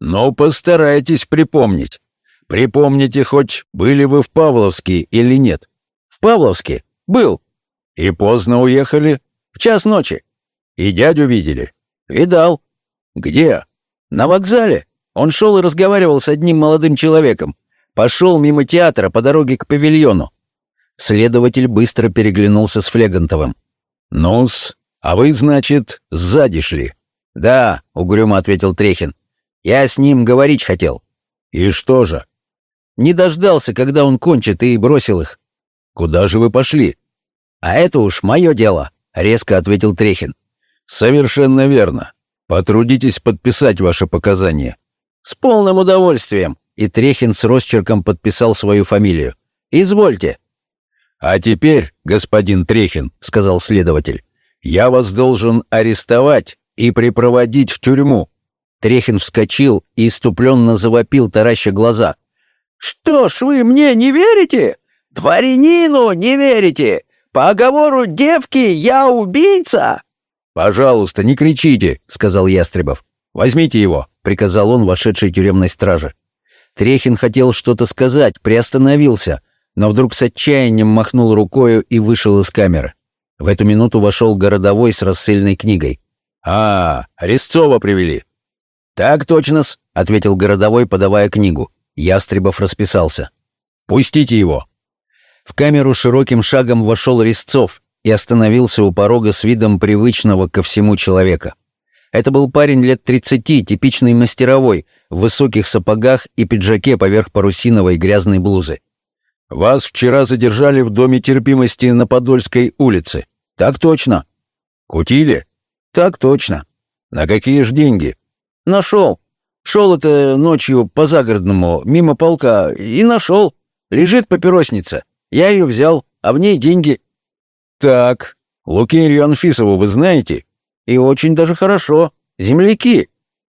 Speaker 7: Ну, постарайтесь припомнить. Припомните хоть, были вы в Павловске или нет.
Speaker 1: В Павловске? Был.
Speaker 7: И поздно уехали?
Speaker 1: В час ночи.
Speaker 7: И дядю видели?
Speaker 1: Видал.
Speaker 7: Где?
Speaker 1: На вокзале. Он шел и разговаривал с одним молодым человеком. Пошел мимо театра по дороге к павильону. Следователь быстро переглянулся с Флегантовым.
Speaker 7: «Ну-с, а вы, значит, сзади шли?»
Speaker 1: «Да», — угрюмо ответил Трехин. «Я с ним говорить хотел».
Speaker 7: «И что же?»
Speaker 1: «Не дождался, когда он кончит, и бросил их».
Speaker 7: «Куда же вы пошли?»
Speaker 1: «А это уж мое дело», — резко ответил Трехин.
Speaker 7: «Совершенно верно. Потрудитесь подписать ваши показания».
Speaker 1: «С полным удовольствием», — и Трехин с росчерком подписал свою фамилию. «Извольте».
Speaker 7: «А теперь, господин Трехин», — сказал следователь, «я вас должен арестовать и припроводить в тюрьму».
Speaker 1: Трехин вскочил и иступленно завопил, тараща глаза.
Speaker 8: «Что ж вы мне не верите? Дворянину не верите? По оговору девки я убийца?»
Speaker 7: «Пожалуйста, не кричите», — сказал Ястребов. «Возьмите его», — приказал он вошедшей тюремной страже.
Speaker 1: Трехин хотел что-то сказать, приостановился, но вдруг с отчаянием махнул рукою и вышел из камеры. В эту минуту вошел городовой с рассыльной книгой.
Speaker 7: «А, Резцова привели».
Speaker 1: «Так точно-с», — ответил городовой, подавая книгу. Ястребов расписался.
Speaker 7: «Пустите его».
Speaker 1: В камеру широким шагом вошел Резцов и остановился у порога с видом привычного ко всему человека. Это был парень лет тридцати, типичный мастеровой, в высоких сапогах и пиджаке поверх парусиновой грязной блузы.
Speaker 7: «Вас вчера задержали в Доме терпимости на Подольской улице».
Speaker 1: «Так точно».
Speaker 7: «Кутили?»
Speaker 1: «Так точно».
Speaker 7: «На какие ж деньги?»
Speaker 1: «Нашел. Шел это ночью по загородному, мимо полка, и нашел. Лежит папиросница. Я ее взял, а в ней деньги».
Speaker 7: «Так, Лукерью Анфисову вы знаете?»
Speaker 1: «И очень даже хорошо. Земляки».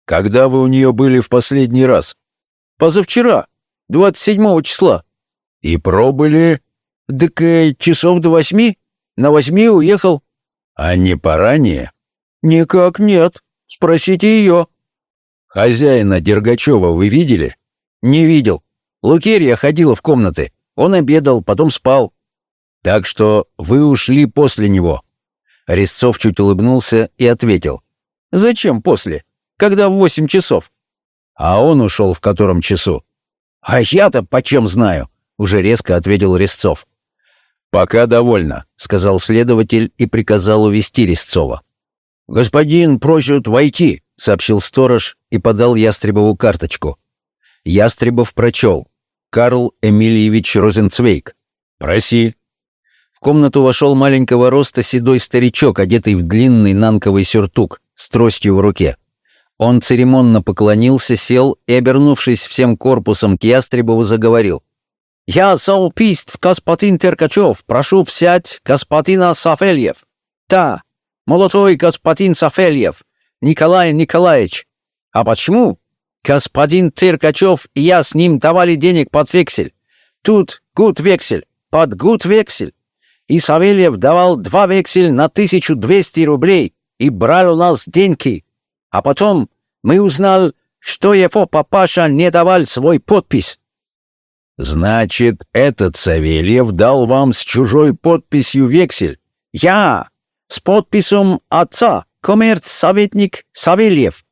Speaker 7: «Когда вы у нее были в последний раз?»
Speaker 1: «Позавчера, 27 числа».
Speaker 7: «И пробыли?»
Speaker 1: «Так э, часов до восьми. На восьми уехал».
Speaker 7: «А не поранее?»
Speaker 1: «Никак нет. Спросите ее».
Speaker 7: «Хозяина Дергачева вы видели?»
Speaker 1: «Не видел. Лукерья ходила в комнаты. Он обедал, потом спал».
Speaker 7: «Так что вы ушли после него?»
Speaker 1: Резцов чуть улыбнулся и ответил. «Зачем после? Когда в восемь часов?»
Speaker 7: «А он ушел в котором часу?»
Speaker 1: «А я-то почем знаю?» — уже резко ответил Резцов.
Speaker 7: «Пока довольно», — сказал следователь и приказал увести Резцова.
Speaker 1: «Господин просит войти», — сообщил сторож и подал Ястребову карточку. Ястребов прочел. «Карл Эмильевич Розенцвейк».
Speaker 7: «Проси»,
Speaker 1: в комнату вошел маленького роста седой старичок, одетый в длинный нанковый сюртук, с тростью в руке. Он церемонно поклонился, сел и, обернувшись всем корпусом к Ястребову, заговорил. «Я салпист, господин Теркачев, прошу взять господина Сафельев. Да, молодой господин Сафельев, Николай Николаевич. А почему? Господин Теркачев и я с ним давали денег под вексель. Тут гуд вексель, под гуд вексель и Савельев давал два вексель на 1200 рублей и брал у нас деньги. А потом мы узнали, что его папаша не давал свой подпись.
Speaker 7: «Значит, этот Савельев дал вам с чужой подписью вексель?»
Speaker 1: «Я! С подписью отца, коммерц-советник Савельев!»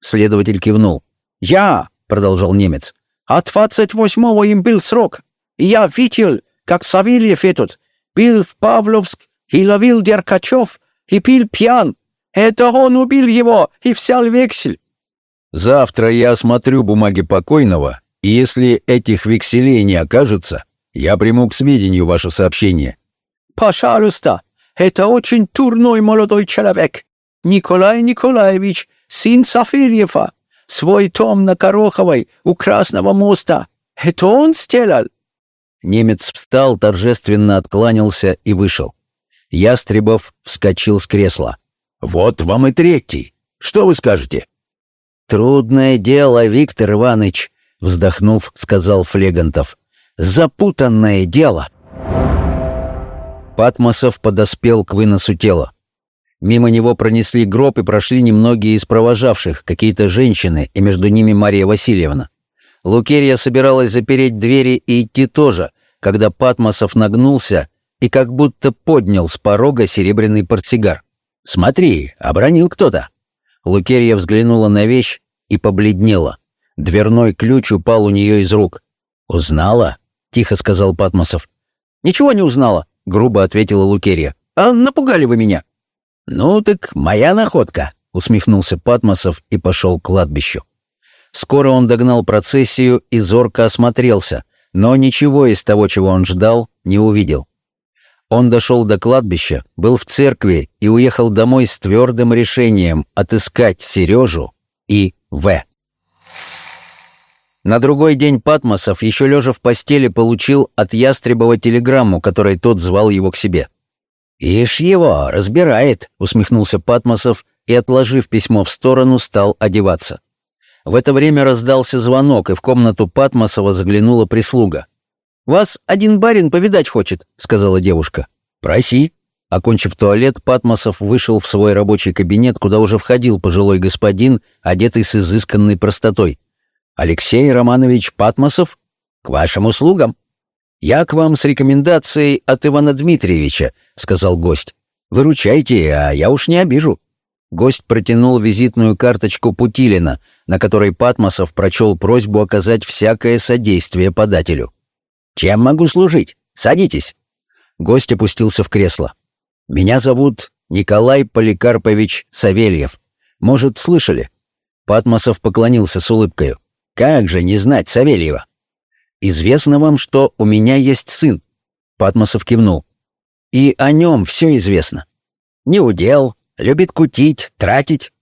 Speaker 1: Следователь кивнул. «Я!» — продолжал немец. «А двадцать восьмого им был срок, я видел, как Савельев этот Бил в Павловск и ловил Деркачев и пил пьян. Это он убил его и взял вексель.
Speaker 7: Завтра я осмотрю бумаги покойного, и если этих векселей не окажется, я приму к сведению ваше сообщение.
Speaker 1: Пожалуйста, это очень турной молодой человек. Николай Николаевич, сын Сафирьева, свой том на Короховой у Красного моста. Это он сделал. Немец встал, торжественно откланялся и вышел. Ястребов вскочил с кресла.
Speaker 7: «Вот вам и третий. Что вы скажете?»
Speaker 1: «Трудное дело, Виктор Иванович», — вздохнув, сказал Флегантов. «Запутанное дело!» Патмосов подоспел к выносу тела. Мимо него пронесли гроб и прошли немногие из провожавших, какие-то женщины, и между ними Мария Васильевна. Лукерья собиралась запереть двери и идти тоже, когда Патмосов нагнулся и как будто поднял с порога серебряный портсигар. «Смотри, обронил кто-то!» Лукерья взглянула на вещь и побледнела. Дверной ключ упал у нее из рук. «Узнала?» — тихо сказал Патмосов.
Speaker 4: «Ничего не узнала», — грубо ответила Лукерья. «А напугали вы меня».
Speaker 1: «Ну так моя находка», — усмехнулся Патмосов и пошел к кладбищу. Скоро он догнал процессию и зорко осмотрелся, но ничего из того, чего он ждал, не увидел. Он дошел до кладбища, был в церкви и уехал домой с твердым решением отыскать Сережу и В. На другой день Патмосов, еще лежа в постели, получил от Ястребова телеграмму, которой тот звал его к себе. «Ишь его, разбирает», — усмехнулся Патмосов и, отложив письмо в сторону, стал одеваться. В это время раздался звонок, и в комнату Патмосова заглянула прислуга.
Speaker 4: «Вас один барин повидать хочет», — сказала девушка.
Speaker 1: «Проси». Окончив туалет, Патмосов вышел в свой рабочий кабинет, куда уже входил пожилой господин, одетый с изысканной простотой. «Алексей Романович Патмосов? К вашим услугам!» «Я к вам с рекомендацией от Ивана Дмитриевича», — сказал гость. «Выручайте, а я уж не обижу». Гость протянул визитную карточку Путилина, на которой Патмосов прочел просьбу оказать всякое содействие подателю. «Чем могу служить? Садитесь!» Гость опустился в кресло. «Меня зовут Николай Поликарпович Савельев. Может, слышали?» Патмосов поклонился с улыбкою. «Как же не знать Савельева?» «Известно вам, что у меня есть сын?» Патмосов кивнул. «И о нем все известно. Не удел, любит кутить, тратить.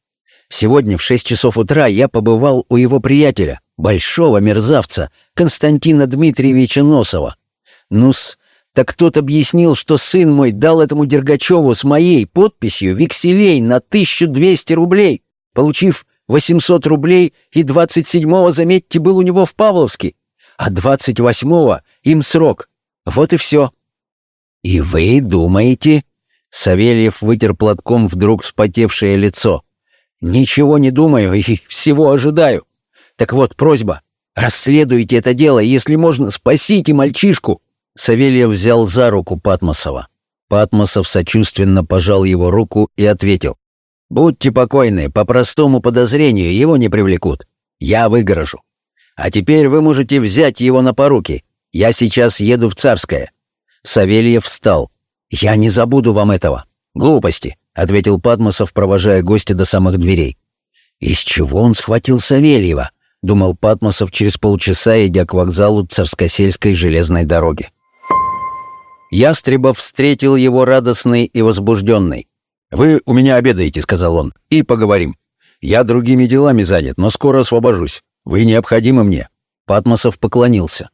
Speaker 1: Сегодня в шесть часов утра я побывал у его приятеля, большого мерзавца, Константина Дмитриевича Носова. Ну-с, так тот объяснил, что сын мой дал этому Дергачеву с моей подписью векселей на 1200 рублей, получив 800 рублей, и 27-го, заметьте, был у него в Павловске, а 28-го им срок. Вот и все. «И вы думаете...» Савельев вытер платком вдруг вспотевшее лицо. «Ничего не думаю и всего ожидаю. Так вот, просьба. Расследуйте это дело, если можно, спасите мальчишку». Савельев взял за руку Патмосова. Патмосов сочувственно пожал его руку и ответил. «Будьте покойны, по простому подозрению его не привлекут. Я выгорожу. А теперь вы можете взять его на поруки. Я сейчас еду в Царское». Савельев встал. «Я не забуду вам этого. Глупости. — ответил Патмосов, провожая гостя до самых дверей. «Из чего он схватил Савельева?» — думал Патмосов через полчаса, идя к вокзалу Царскосельской железной дороги. Ястребов встретил его радостный и возбужденный. «Вы у меня обедаете», — сказал он, — «и поговорим. Я другими делами занят, но скоро освобожусь. Вы необходимы мне». Патмосов поклонился.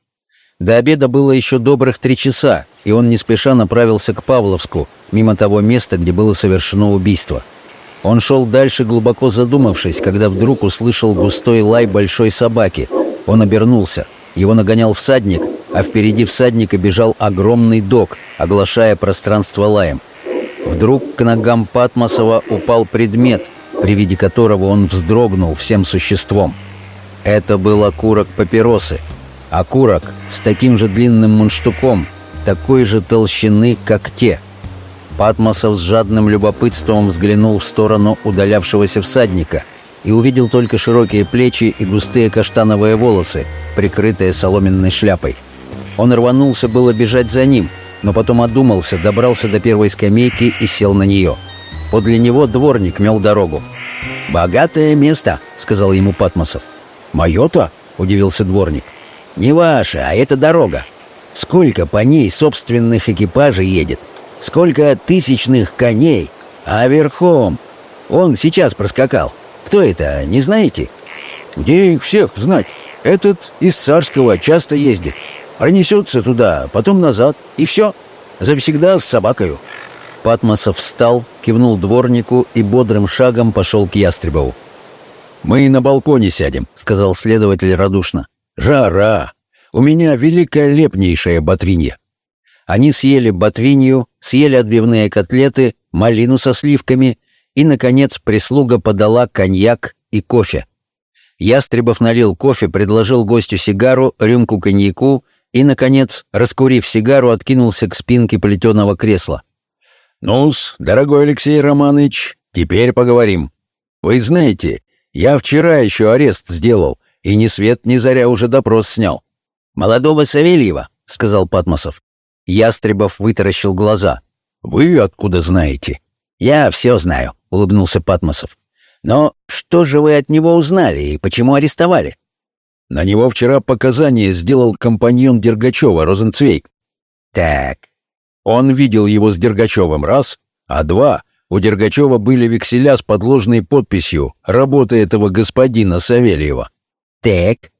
Speaker 1: До обеда было еще добрых три часа, и он не спеша направился к Павловску, мимо того места, где было совершено убийство. Он шел дальше, глубоко задумавшись, когда вдруг услышал густой лай большой собаки. Он обернулся. Его нагонял всадник, а впереди всадника бежал огромный дог, оглашая пространство лаем. Вдруг к ногам Патмосова упал предмет, при виде которого он вздрогнул всем существом. Это был окурок папиросы — Окурок с таким же длинным мундштуком, такой же толщины, как те. Патмосов с жадным любопытством взглянул в сторону удалявшегося всадника и увидел только широкие плечи и густые каштановые волосы, прикрытые соломенной шляпой. Он рванулся было бежать за ним, но потом одумался, добрался до первой скамейки и сел на нее. Подле него дворник мел дорогу. «Богатое место», — сказал ему Патмосов. «Мое-то?» — удивился дворник. Не ваша, а это дорога. Сколько по ней собственных экипажей едет? Сколько тысячных коней? А верхом? Он сейчас проскакал. Кто это, не знаете? Где их всех знать? Этот из Царского часто ездит. Пронесется туда, потом назад, и все. Завсегда с собакою. Патмосов встал, кивнул дворнику и бодрым шагом пошел к Ястребову. «Мы на балконе сядем», — сказал следователь радушно.
Speaker 3: Жара! У меня великолепнейшая ботвинья!»
Speaker 1: Они съели ботвинью, съели отбивные котлеты, малину со сливками, и, наконец, прислуга подала коньяк и кофе. Ястребов налил кофе, предложил гостю сигару, рюмку коньяку и, наконец, раскурив сигару, откинулся к спинке плетеного кресла.
Speaker 3: «Ну-с, дорогой Алексей Романович, теперь поговорим. Вы знаете, я вчера еще арест сделал, и ни свет ни заря уже допрос снял».
Speaker 1: «Молодого Савельева», — сказал Патмосов. Ястребов вытаращил глаза.
Speaker 3: «Вы откуда знаете?»
Speaker 1: «Я все знаю», — улыбнулся Патмосов. «Но что же вы от него узнали и почему арестовали?»
Speaker 3: «На него вчера показания сделал компаньон Дергачева, Розенцвейк».
Speaker 1: «Так,
Speaker 3: он видел его с Дергачевым раз, а два, у Дергачева были векселя с подложной подписью «Работа этого господина Савельева».
Speaker 1: Так.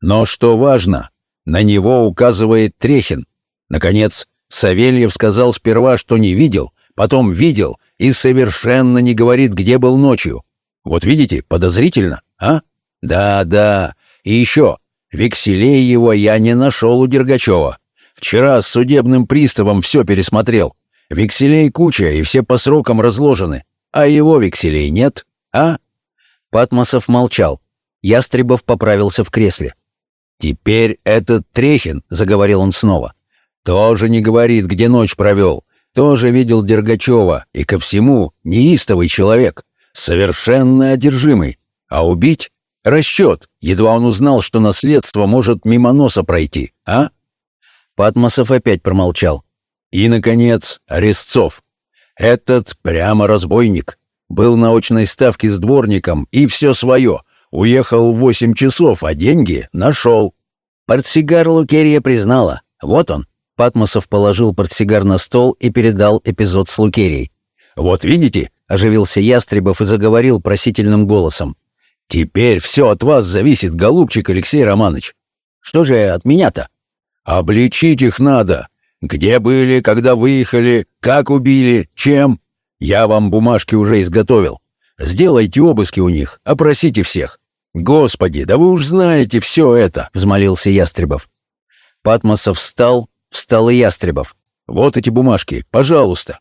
Speaker 3: Но что важно, на него указывает Трехин. Наконец, Савельев сказал сперва, что не видел, потом видел и совершенно не говорит, где был ночью. Вот видите, подозрительно, а? Да, да. И еще, векселей его я не нашел у Дергачева. Вчера с судебным приставом все пересмотрел. Векселей куча, и все по срокам разложены. А его векселей нет, а?»
Speaker 1: Патмосов молчал. Ястребов поправился в кресле.
Speaker 3: «Теперь этот Трехин», — заговорил он снова, — «тоже не говорит, где ночь провел. Тоже видел Дергачева, и ко всему неистовый человек, совершенно одержимый. А убить — расчет, едва он узнал, что наследство может мимо носа пройти, а?»
Speaker 1: Патмосов опять промолчал.
Speaker 3: И, наконец, Резцов. Этот прямо разбойник. Был на очной ставке с дворником и все свое. Уехал в восемь часов, а деньги нашел.
Speaker 1: Портсигар Лукерия признала. Вот он. Патмосов положил портсигар на стол и передал эпизод с Лукерией.
Speaker 3: «Вот видите?» — оживился Ястребов и заговорил просительным голосом. «Теперь все от вас зависит, голубчик Алексей Романович».
Speaker 1: «Что же от меня-то?»
Speaker 3: Обличить их надо. Где были, когда выехали, как убили, чем? Я вам бумажки уже изготовил. Сделайте обыски у них, опросите всех. Господи, да вы уж знаете все это, взмолился Ястребов.
Speaker 1: Патмосов встал, встал и Ястребов.
Speaker 3: Вот эти бумажки, пожалуйста.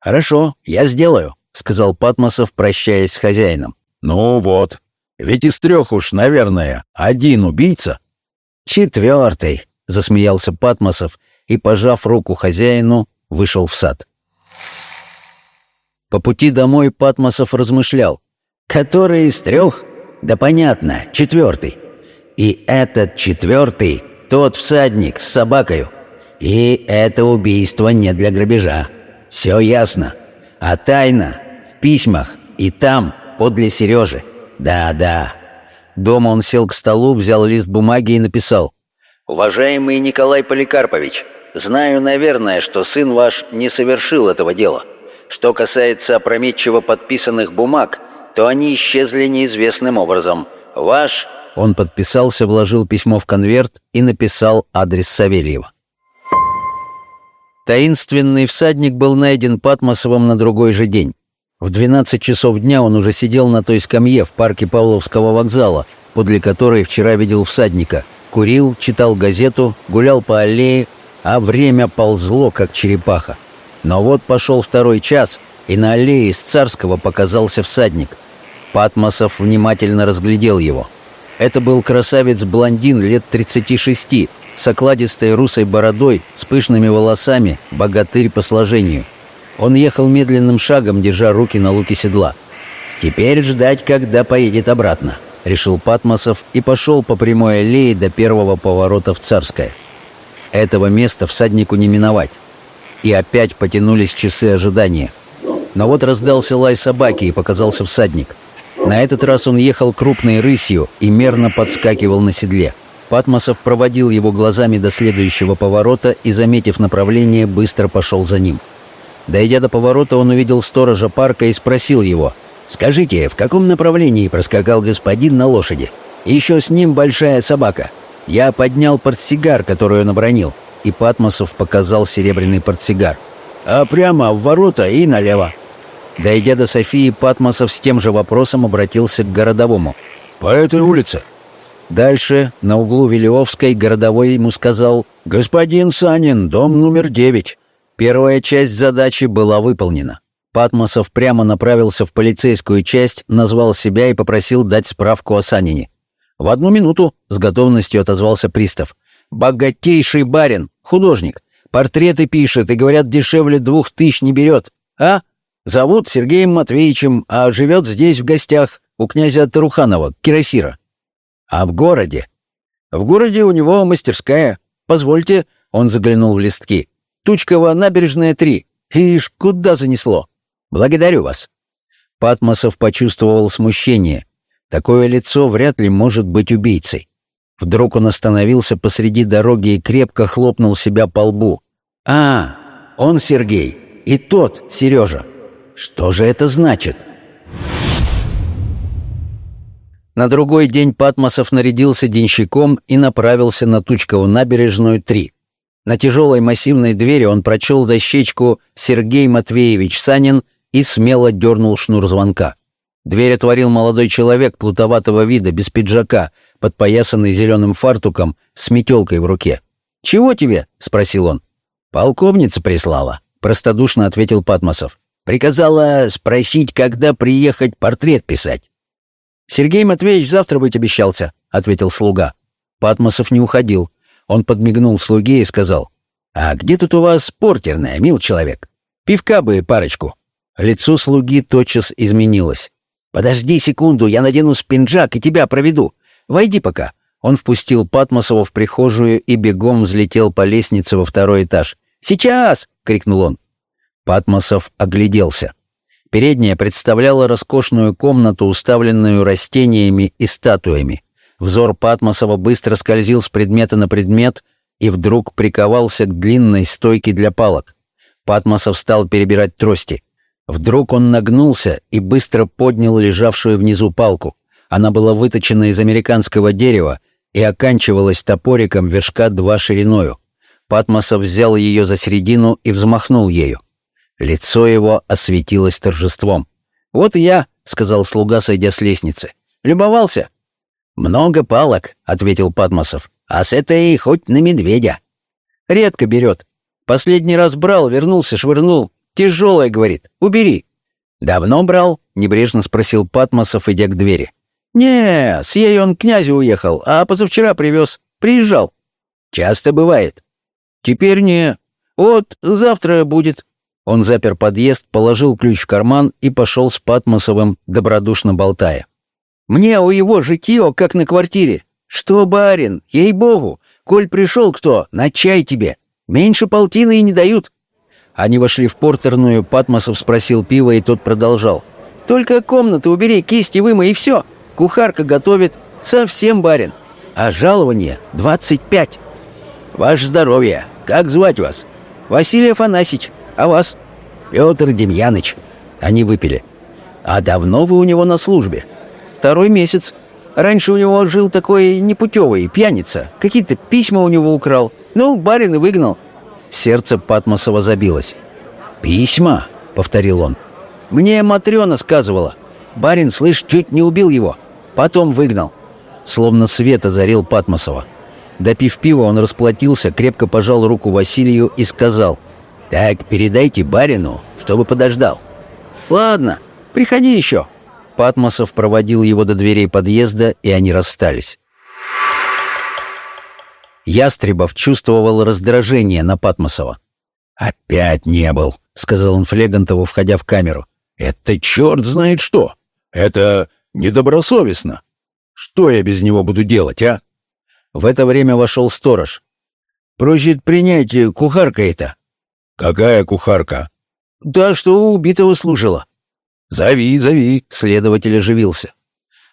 Speaker 1: Хорошо, я сделаю, сказал Патмосов, прощаясь с хозяином.
Speaker 3: Ну вот, ведь из трех уж, наверное, один убийца.
Speaker 1: Четвертый, — засмеялся Патмосов и, пожав руку хозяину, вышел в сад. По пути домой Патмосов размышлял. «Который из трех? Да понятно, четвертый. И этот четвертый — тот всадник с собакою. И это убийство не для грабежа. Все ясно. А тайна в письмах и там, подле Сережи. Да-да». Дома он сел к столу, взял лист бумаги и написал «Уважаемый Николай Поликарпович, знаю, наверное, что сын ваш не совершил этого дела. Что касается опрометчиво подписанных бумаг, то они исчезли неизвестным образом. Ваш...» Он подписался, вложил письмо в конверт и написал адрес Савельева. Таинственный всадник был найден Патмосовым на другой же день. В 12 часов дня он уже сидел на той скамье в парке Павловского вокзала, подле которой вчера видел всадника – Курил, читал газету, гулял по аллее, а время ползло, как черепаха. Но вот пошел второй час, и на аллее из Царского показался всадник. Патмосов внимательно разглядел его. Это был красавец-блондин лет 36, с окладистой русой бородой, с пышными волосами, богатырь по сложению. Он ехал медленным шагом, держа руки на луке седла. Теперь ждать, когда поедет обратно. — решил Патмосов и пошел по прямой аллее до первого поворота в Царское. Этого места всаднику не миновать. И опять потянулись часы ожидания. Но вот раздался лай собаки и показался всадник. На этот раз он ехал крупной рысью и мерно подскакивал на седле. Патмосов проводил его глазами до следующего поворота и, заметив направление, быстро пошел за ним. Дойдя до поворота, он увидел сторожа парка и спросил его — «Скажите, в каком направлении проскакал господин на лошади? Еще с ним большая собака. Я поднял портсигар, который он обронил, и Патмосов показал серебряный портсигар. А прямо в ворота и налево». Дойдя до Софии, Патмосов с тем же вопросом обратился к городовому.
Speaker 3: «По этой улице?»
Speaker 1: Дальше, на углу Велиовской, городовой ему сказал «Господин Санин, дом номер девять». Первая часть задачи была выполнена. Патмосов прямо направился в полицейскую часть, назвал себя и попросил дать справку о Санине. «В одну минуту», — с готовностью отозвался пристав. «Богатейший барин, художник. Портреты пишет и, говорят, дешевле двух тысяч не берет. А? Зовут Сергеем Матвеевичем, а живет здесь в гостях у князя Таруханова, Кирасира. А в городе? В городе у него мастерская. Позвольте, он заглянул в листки. Тучково, набережная 3. Ишь, куда занесло? Благодарю вас. Патмосов почувствовал смущение. Такое лицо вряд ли может быть убийцей. Вдруг он остановился посреди дороги и крепко хлопнул себя по лбу. «А, он Сергей, и тот Сережа. Что же это значит?» На другой день Патмосов нарядился денщиком и направился на Тучкову набережную 3. На тяжелой массивной двери он прочел дощечку «Сергей Матвеевич Санин» и смело дернул шнур звонка. Дверь отворил молодой человек плутоватого вида, без пиджака, подпоясанный зеленым фартуком, с метелкой в руке. «Чего тебе?» — спросил он. «Полковница прислала», — простодушно ответил Патмосов. «Приказала спросить, когда приехать портрет писать». «Сергей Матвеевич завтра быть обещался», — ответил слуга. Патмосов не уходил. Он подмигнул слуге и сказал, «А где тут у вас портерная, мил человек? Пивка бы парочку». Лицо слуги тотчас изменилось. «Подожди секунду, я надену спинджак и тебя проведу. Войди пока». Он впустил Патмосова в прихожую и бегом взлетел по лестнице во второй этаж. «Сейчас!» — крикнул он. Патмосов огляделся. Передняя представляла роскошную комнату, уставленную растениями и статуями. Взор Патмосова быстро скользил с предмета на предмет и вдруг приковался к длинной стойке для палок. Патмосов стал перебирать трости. Вдруг он нагнулся и быстро поднял лежавшую внизу палку. Она была выточена из американского дерева и оканчивалась топориком вершка два шириною. Патмосов взял ее за середину и взмахнул ею. Лицо его осветилось торжеством. «Вот и я», — сказал слуга, сойдя с лестницы. «Любовался?» «Много палок», — ответил Падмосов. «А с этой хоть на медведя». «Редко берет. Последний раз брал, вернулся, швырнул. Тяжелая, — говорит. Убери». «Давно брал?» — небрежно спросил Патмосов, идя к двери. «Не, с ей он к князю уехал, а позавчера привез. Приезжал». «Часто бывает». «Теперь не. Вот завтра будет. Он запер подъезд, положил ключ в карман и пошел с Патмосовым, добродушно болтая. «Мне у его житье, как на квартире. Что, барин, ей-богу, коль пришел кто, на чай тебе. Меньше полтины и не дают». Они вошли в портерную, Патмосов спросил пива, и тот продолжал. «Только комнаты убери, кисти вымой, и все. Кухарка готовит. Совсем барин. А жалование — двадцать пять». «Ваше здоровье. Как звать вас?» «Василий Афанасьевич». А вас? Петр Демьяныч. Они выпили. А давно вы у него на службе? Второй месяц. Раньше у него жил такой непутевый, пьяница. Какие-то письма у него украл. Ну, барин и выгнал. Сердце Патмосова забилось. «Письма?» — повторил он. «Мне Матрена сказывала. Барин, слышь, чуть не убил его. Потом выгнал». Словно свет озарил Патмосова. Допив пива, он расплатился, крепко пожал руку Василию и сказал — «Так, передайте барину, чтобы подождал». «Ладно, приходи еще». Патмосов проводил его до дверей подъезда, и они расстались. Ястребов чувствовал раздражение на Патмосова. «Опять не был», — сказал он Флегантову, входя в камеру. «Это черт знает что! Это недобросовестно! Что я без него буду делать, а?» В это время вошел сторож. «Просит принять кухарка это», «Какая кухарка?» «Да, что у убитого служила». «Зови, зови», — следователь оживился.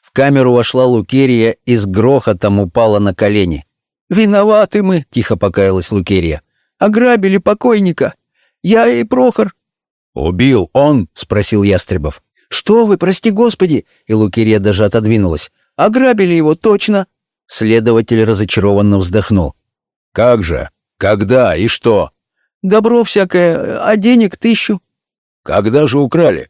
Speaker 1: В камеру вошла Лукерия и с грохотом упала на колени. «Виноваты мы», — тихо покаялась Лукерия. «Ограбили покойника. Я и Прохор». «Убил он?» — спросил Ястребов. «Что вы, прости господи!» И Лукерия даже отодвинулась. «Ограбили его, точно!» Следователь разочарованно вздохнул. «Как же? Когда и что?» Добро всякое, а денег тысячу. Когда же украли?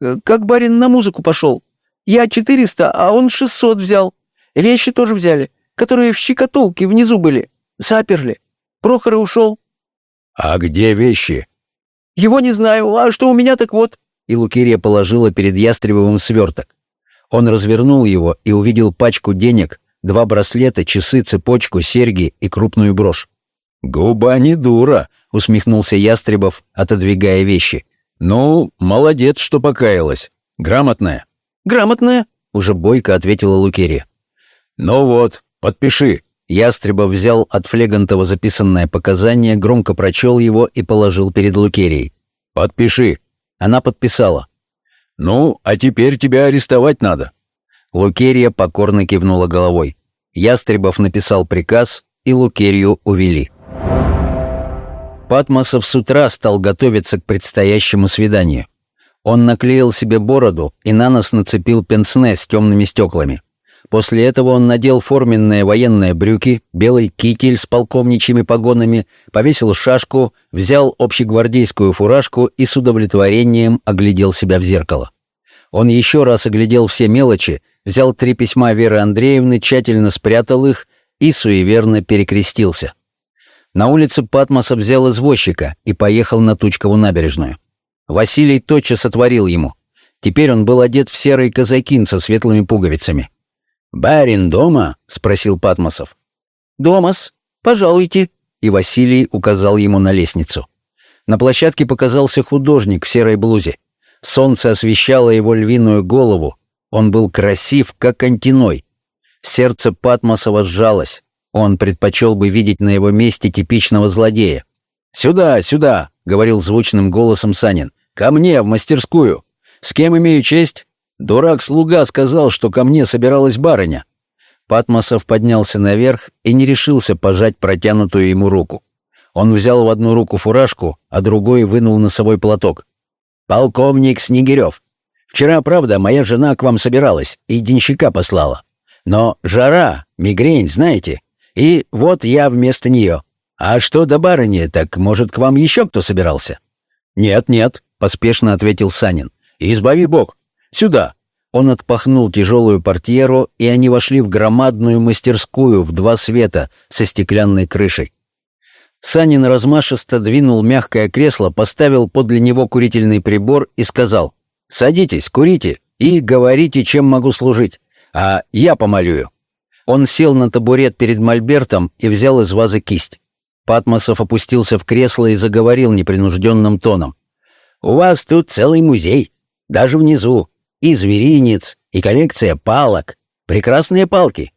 Speaker 1: Э, как барин на музыку пошел. Я четыреста, а он шестьсот взял.
Speaker 4: Вещи тоже взяли, которые в щекотулке внизу были. Заперли. Прохор ушел.
Speaker 3: «А где вещи?»
Speaker 4: Его не знаю, а что у меня так вот».
Speaker 1: И Лукерия положила перед Ястребовым сверток. Он развернул его и увидел пачку денег, два браслета, часы, цепочку, серьги и крупную брошь.
Speaker 3: «Губа не дура», — усмехнулся Ястребов, отодвигая вещи. «Ну, молодец, что покаялась. Грамотная».
Speaker 4: «Грамотная», —
Speaker 1: уже бойко ответила Лукерия.
Speaker 3: «Ну вот, подпиши».
Speaker 1: Ястребов взял от Флегантова записанное показание, громко прочел его и положил перед Лукерией.
Speaker 3: «Подпиши».
Speaker 1: Она подписала.
Speaker 3: «Ну, а теперь тебя арестовать надо».
Speaker 1: Лукерия покорно кивнула головой. Ястребов написал приказ, и Лукерию увели. Патмосов с утра стал готовиться к предстоящему свиданию. Он наклеил себе бороду и на нос нацепил пенсне с темными стеклами. После этого он надел форменные военные брюки, белый китель с полковничьими погонами, повесил шашку, взял общегвардейскую фуражку и с удовлетворением оглядел себя в зеркало. Он еще раз оглядел все мелочи, взял три письма Веры Андреевны, тщательно спрятал их и суеверно перекрестился. На улице Патмоса взял извозчика и поехал на Тучкову набережную. Василий тотчас отворил ему. Теперь он был одет в серый казакин со светлыми пуговицами.
Speaker 3: «Барин дома?» — спросил Патмосов.
Speaker 4: «Домас, пожалуйте»,
Speaker 1: и Василий указал ему на лестницу. На площадке показался художник в серой блузе. Солнце освещало его львиную голову. Он был красив, как антиной. Сердце Патмосова сжалось. Он предпочел бы видеть на его месте типичного злодея.
Speaker 3: «Сюда, сюда!» — говорил звучным голосом Санин. «Ко мне, в мастерскую! С кем имею честь?» Дурак-слуга сказал, что ко мне собиралась барыня.
Speaker 1: Патмосов поднялся наверх и не решился пожать протянутую ему руку. Он взял в одну руку фуражку, а другой вынул носовой платок.
Speaker 3: «Полковник Снегирев, вчера, правда, моя жена к вам собиралась и денщика послала. Но жара, мигрень, знаете, и вот я вместо нее. А что до барыни, так, может, к вам еще кто собирался?»
Speaker 1: «Нет, нет», — поспешно ответил Санин.
Speaker 3: «Избави Бог, Сюда!»
Speaker 1: Он отпахнул тяжелую портьеру, и они вошли в громадную мастерскую в два света со стеклянной крышей. Санин размашисто двинул мягкое кресло, поставил подле него курительный прибор и сказал «Садитесь, курите и говорите, чем могу служить, а я помолюю». Он сел на табурет перед мольбертом и взял из вазы кисть. Патмосов опустился в кресло и заговорил непринужденным тоном.
Speaker 3: «У вас тут целый музей, даже внизу, и зверинец, и коллекция палок. Прекрасные палки».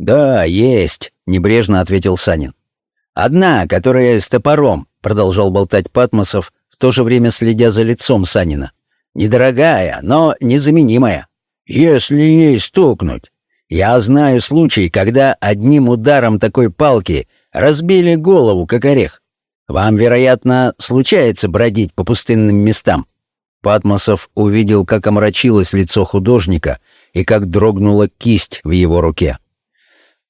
Speaker 1: «Да, есть», — небрежно ответил Санин.
Speaker 3: «Одна, которая с топором», — продолжал болтать Патмосов, в то же время следя за лицом Санина. «Недорогая, но незаменимая. Если ей стукнуть. Я знаю случай, когда одним ударом такой палки разбили голову, как орех. Вам, вероятно, случается бродить по пустынным местам.
Speaker 1: Патмосов увидел, как омрачилось лицо художника и как дрогнула кисть в его руке.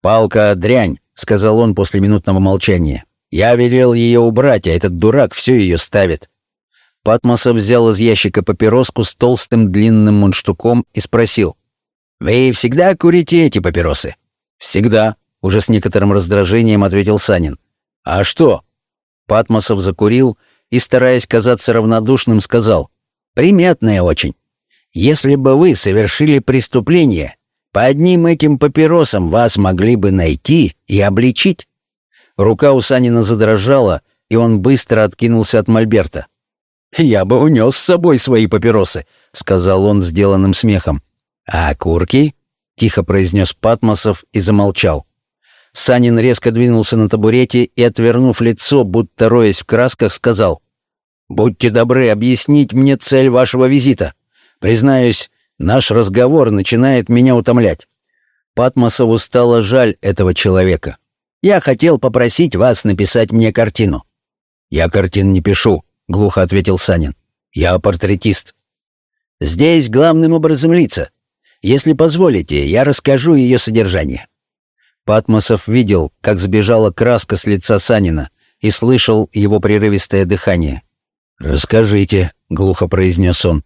Speaker 3: «Палка — дрянь», — сказал он после минутного молчания. «Я велел ее убрать, а этот дурак все ее ставит».
Speaker 1: Патмосов взял из ящика папироску с толстым длинным мундштуком и спросил.
Speaker 3: «Вы всегда курите эти папиросы?»
Speaker 1: «Всегда», — уже с некоторым раздражением ответил Санин.
Speaker 3: «А что?»
Speaker 1: Патмосов закурил и, стараясь казаться равнодушным, сказал.
Speaker 3: Приметная очень. Если бы вы совершили преступление, по одним этим папиросам вас могли бы найти и обличить».
Speaker 1: Рука у Санина задрожала, и он быстро откинулся от мольберта.
Speaker 3: «Я бы унес с собой свои папиросы», — сказал он сделанным смехом.
Speaker 1: «А курки?» — тихо произнес Патмосов и замолчал. Санин резко двинулся на табурете и, отвернув лицо, будто роясь в красках, сказал. Будьте добры объяснить мне цель вашего визита. Признаюсь, наш разговор начинает меня утомлять. Патмосову стало жаль этого человека. Я хотел попросить вас написать мне картину.
Speaker 3: Я картин не пишу, глухо ответил Санин. Я портретист.
Speaker 1: Здесь главным образом лица. Если позволите, я расскажу ее содержание. Патмосов видел, как сбежала краска с лица Санина и слышал его прерывистое дыхание.
Speaker 3: «Расскажите», — глухо произнес он.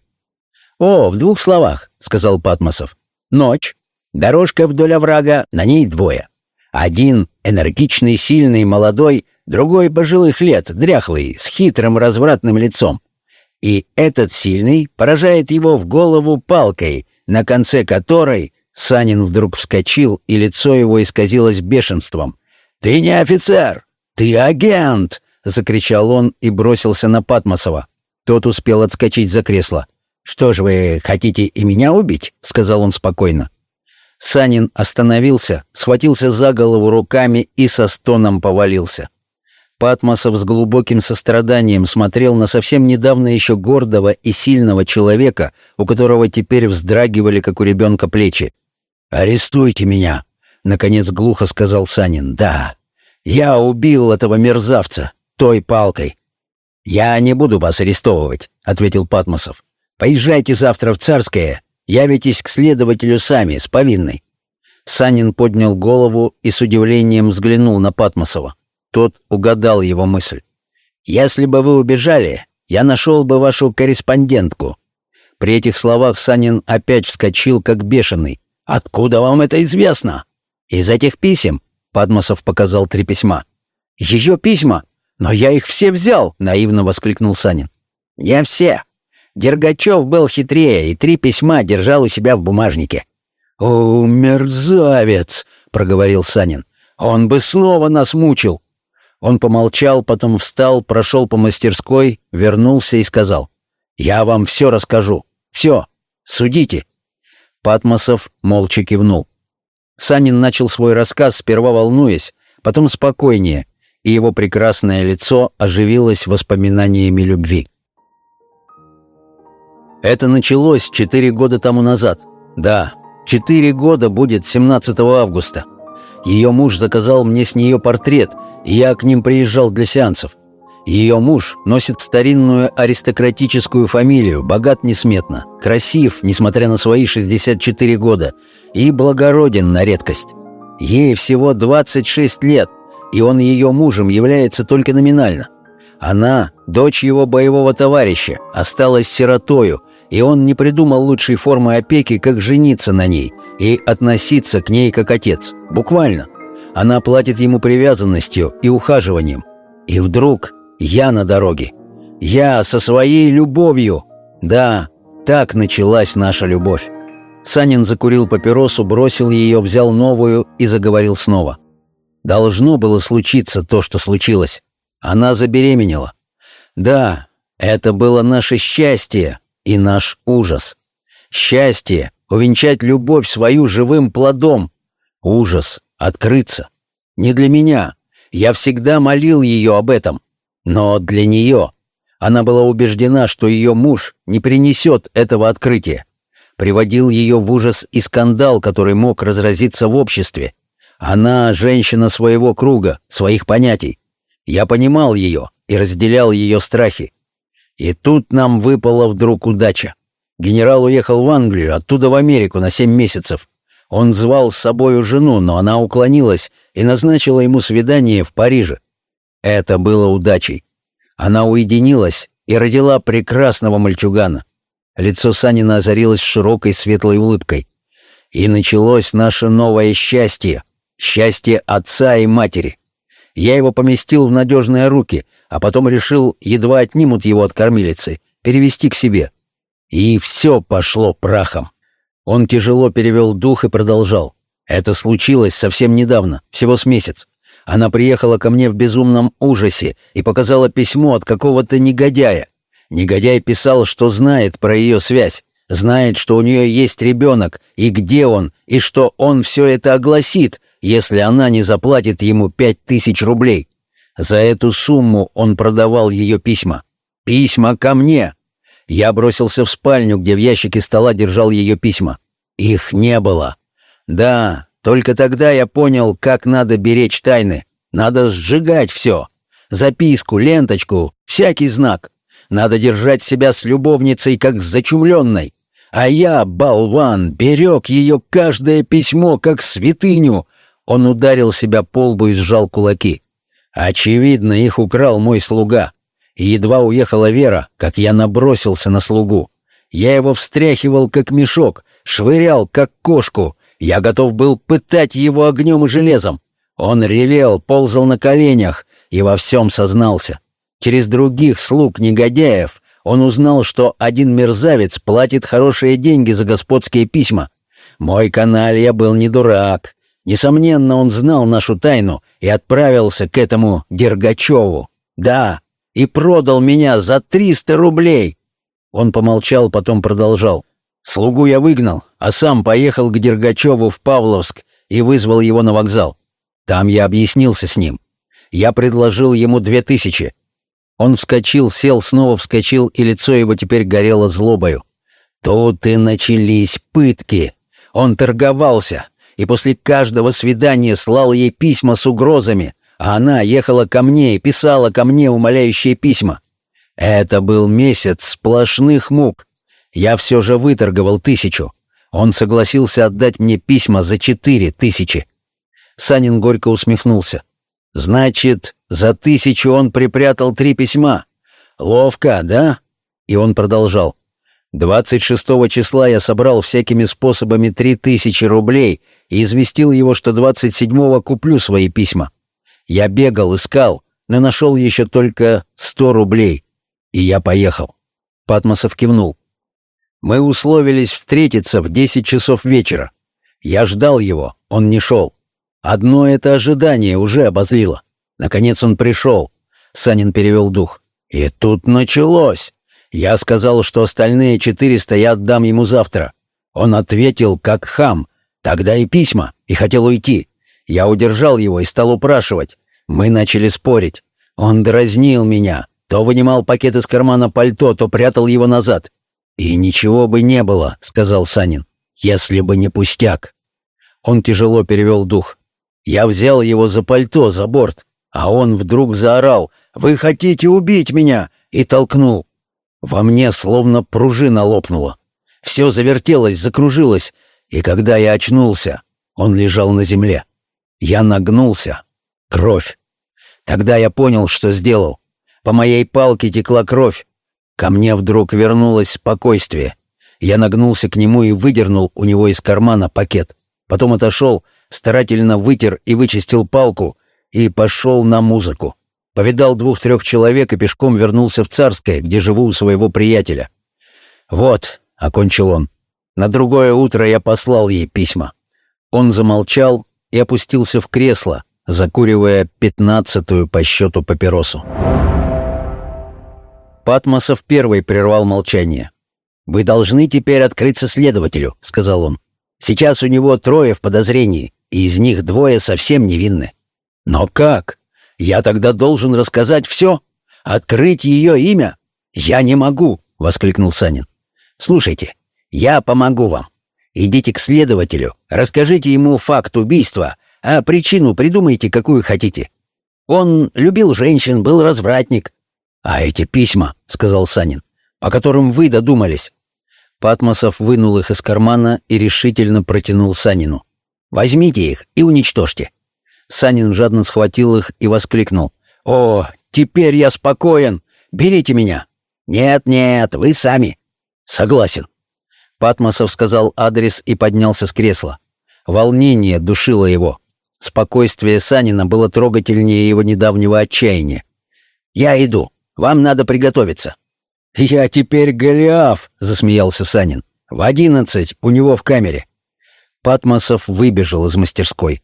Speaker 1: «О, в двух словах», — сказал Патмосов. «Ночь. Дорожка вдоль оврага, на ней двое. Один энергичный, сильный, молодой, другой пожилых лет, дряхлый, с хитрым развратным лицом. И этот сильный поражает его в голову палкой, на конце которой Санин вдруг вскочил, и лицо его исказилось бешенством. «Ты не офицер! Ты агент!» — закричал он и бросился на Патмосова. Тот успел отскочить за кресло. «Что ж вы хотите и меня убить?» — сказал он спокойно. Санин остановился, схватился за голову руками и со стоном повалился. Патмосов с глубоким состраданием смотрел на совсем недавно еще гордого и сильного человека, у которого теперь вздрагивали, как у ребенка, плечи. «Арестуйте меня!» — наконец глухо сказал Санин. «Да, я убил этого мерзавца той палкой». «Я не буду вас арестовывать», — ответил Патмосов. «Поезжайте завтра в Царское Явитесь к следователю сами, с повинной». Санин поднял голову и с удивлением взглянул на Патмосова. Тот угадал его мысль. «Если бы вы убежали, я нашел бы вашу корреспондентку». При этих словах Санин опять вскочил, как бешеный. «Откуда вам это известно?» «Из этих писем», — Падмосов показал три письма. «Ее письма? Но я их все взял!» — наивно воскликнул Санин. «Не все. Дергачев был хитрее и три письма держал у себя в бумажнике. «О, мерзавец!» — проговорил Санин. «Он бы снова нас мучил!» Он помолчал, потом встал, прошел по мастерской, вернулся и сказал. «Я вам все расскажу. Все. Судите». Патмосов молча кивнул. Санин начал свой рассказ, сперва волнуясь, потом спокойнее, и его прекрасное лицо оживилось воспоминаниями любви. Это началось четыре года тому назад. Да, четыре года будет 17 августа. Ее муж заказал мне с нее портрет, я к ним приезжал для сеансов. Ее муж носит старинную аристократическую фамилию, богат несметно, красив, несмотря на свои 64 года, и благороден на редкость. Ей всего 26 лет, и он ее мужем является только номинально. Она, дочь его боевого товарища, осталась сиротою, и он не придумал лучшей формы опеки, как жениться на ней и относиться к ней как отец. Буквально. Она платит ему привязанностью и ухаживанием. И вдруг я на дороге. Я со своей любовью. Да, так началась наша любовь. Санин закурил папиросу, бросил ее, взял новую и заговорил снова. Должно было случиться то, что случилось. Она забеременела. Да, это было наше счастье, и наш ужас. Счастье — увенчать любовь свою живым плодом. Ужас — открыться. Не для меня. Я всегда молил ее об этом. Но для нее. Она была убеждена, что ее муж не принесет этого открытия. Приводил ее в ужас и скандал, который мог разразиться в обществе. Она — женщина своего круга, своих понятий. Я понимал ее и разделял ее страхи. И тут нам выпала вдруг удача. Генерал уехал в Англию, оттуда в Америку на семь месяцев. Он звал с собою жену, но она уклонилась и назначила ему свидание в Париже. Это было удачей. Она уединилась и родила прекрасного мальчугана. Лицо Санина озарилось широкой светлой улыбкой. И началось наше новое счастье. Счастье отца и матери. Я его поместил в надежные руки — а потом решил, едва отнимут его от кормилицы, перевести к себе. И все пошло прахом. Он тяжело перевел дух и продолжал. Это случилось совсем недавно, всего с месяц. Она приехала ко мне в безумном ужасе и показала письмо от какого-то негодяя. Негодяй писал, что знает про ее связь, знает, что у нее есть ребенок, и где он, и что он все это огласит, если она не заплатит ему пять тысяч рублей. За эту сумму он продавал ее письма. Письма ко мне. Я бросился в спальню, где в ящике стола держал ее письма. Их не было. Да, только тогда я понял, как надо беречь тайны. Надо сжигать все. Записку, ленточку, всякий знак. Надо держать себя с любовницей, как с зачумленной. А я, болван, берег ее каждое письмо, как святыню. Он ударил себя по лбу и сжал кулаки. Очевидно, их украл мой слуга. И едва уехала Вера, как я набросился на слугу. Я его встряхивал, как мешок, швырял, как кошку, Я готов был пытать его огнем и железом. Он ревел, ползал на коленях и во всем сознался. Через других слуг негодяев он узнал, что один мерзавец платит хорошие деньги за господские письма. Мой каналья был не дурак. Несомненно, он знал нашу тайну и отправился к этому Дергачеву. Да, и продал меня за триста рублей. Он помолчал, потом продолжал. Слугу я выгнал, а сам поехал к Дергачеву в Павловск и вызвал его на вокзал. Там я объяснился с ним. Я предложил ему две тысячи. Он вскочил, сел, снова вскочил, и лицо его теперь горело злобою. Тут и начались пытки. Он торговался, и после каждого свидания слал ей письма с угрозами, а она ехала ко мне и писала ко мне умоляющие письма. Это был месяц сплошных мук. Я все же выторговал тысячу. Он согласился отдать мне письма за четыре тысячи. Санин горько усмехнулся. «Значит, за тысячу он припрятал три письма. Ловко, да?» И он продолжал. «Двадцать шестого числа я собрал всякими способами три тысячи рублей и известил его, что двадцать седьмого куплю свои письма. Я бегал, искал, но нашел еще только сто рублей. И я поехал. Патмосов кивнул. Мы условились встретиться в десять часов вечера. Я ждал его, он не шел. Одно это ожидание уже обозлило. Наконец он пришел. Санин перевел дух. И тут началось. Я сказал, что остальные четыреста я отдам ему завтра. Он ответил, как хам. Тогда и письма, и хотел уйти. Я удержал его и стал упрашивать. Мы начали спорить. Он дразнил меня. То вынимал пакет из кармана пальто, то прятал его назад. «И ничего бы не было», — сказал Санин, — «если бы не пустяк». Он тяжело перевел дух. Я взял его за пальто, за борт, а он вдруг заорал «Вы хотите убить меня!» и толкнул. Во мне словно пружина лопнула. Все завертелось, закружилось, и когда я очнулся, он лежал на земле. Я нагнулся. Кровь. Тогда я понял, что сделал. По моей палке текла кровь. Ко мне вдруг вернулось спокойствие. Я нагнулся к нему и выдернул у него из кармана пакет. Потом отошел, старательно вытер и вычистил палку и пошел на музыку. Повидал двух-трех человек и пешком вернулся в Царское, где живу у своего приятеля. «Вот», — окончил он, — «на другое утро я послал ей письма». Он замолчал, и опустился в кресло, закуривая пятнадцатую по счету папиросу. Патмосов первый прервал молчание. «Вы должны теперь открыться следователю», — сказал он. «Сейчас у него трое в подозрении, и из них двое совсем невинны». «Но как? Я тогда должен рассказать все? Открыть ее имя? Я не могу!» — воскликнул Санин. «Слушайте, я помогу вам. Идите к следователю, расскажите ему факт убийства, а причину придумайте, какую хотите. Он любил женщин, был развратник. А эти письма, — сказал Санин, — по которым вы додумались. Патмосов вынул их из кармана и решительно протянул Санину. «Возьмите их и уничтожьте». Санин жадно схватил их и воскликнул. «О, теперь я спокоен! Берите меня!» «Нет-нет, вы сами!» «Согласен!» Патмосов сказал адрес и поднялся с кресла. Волнение душило его. Спокойствие Санина было трогательнее его недавнего отчаяния. «Я иду. Вам надо приготовиться». «Я теперь Голиаф», — засмеялся Санин. «В одиннадцать у него в камере». Патмосов выбежал из мастерской.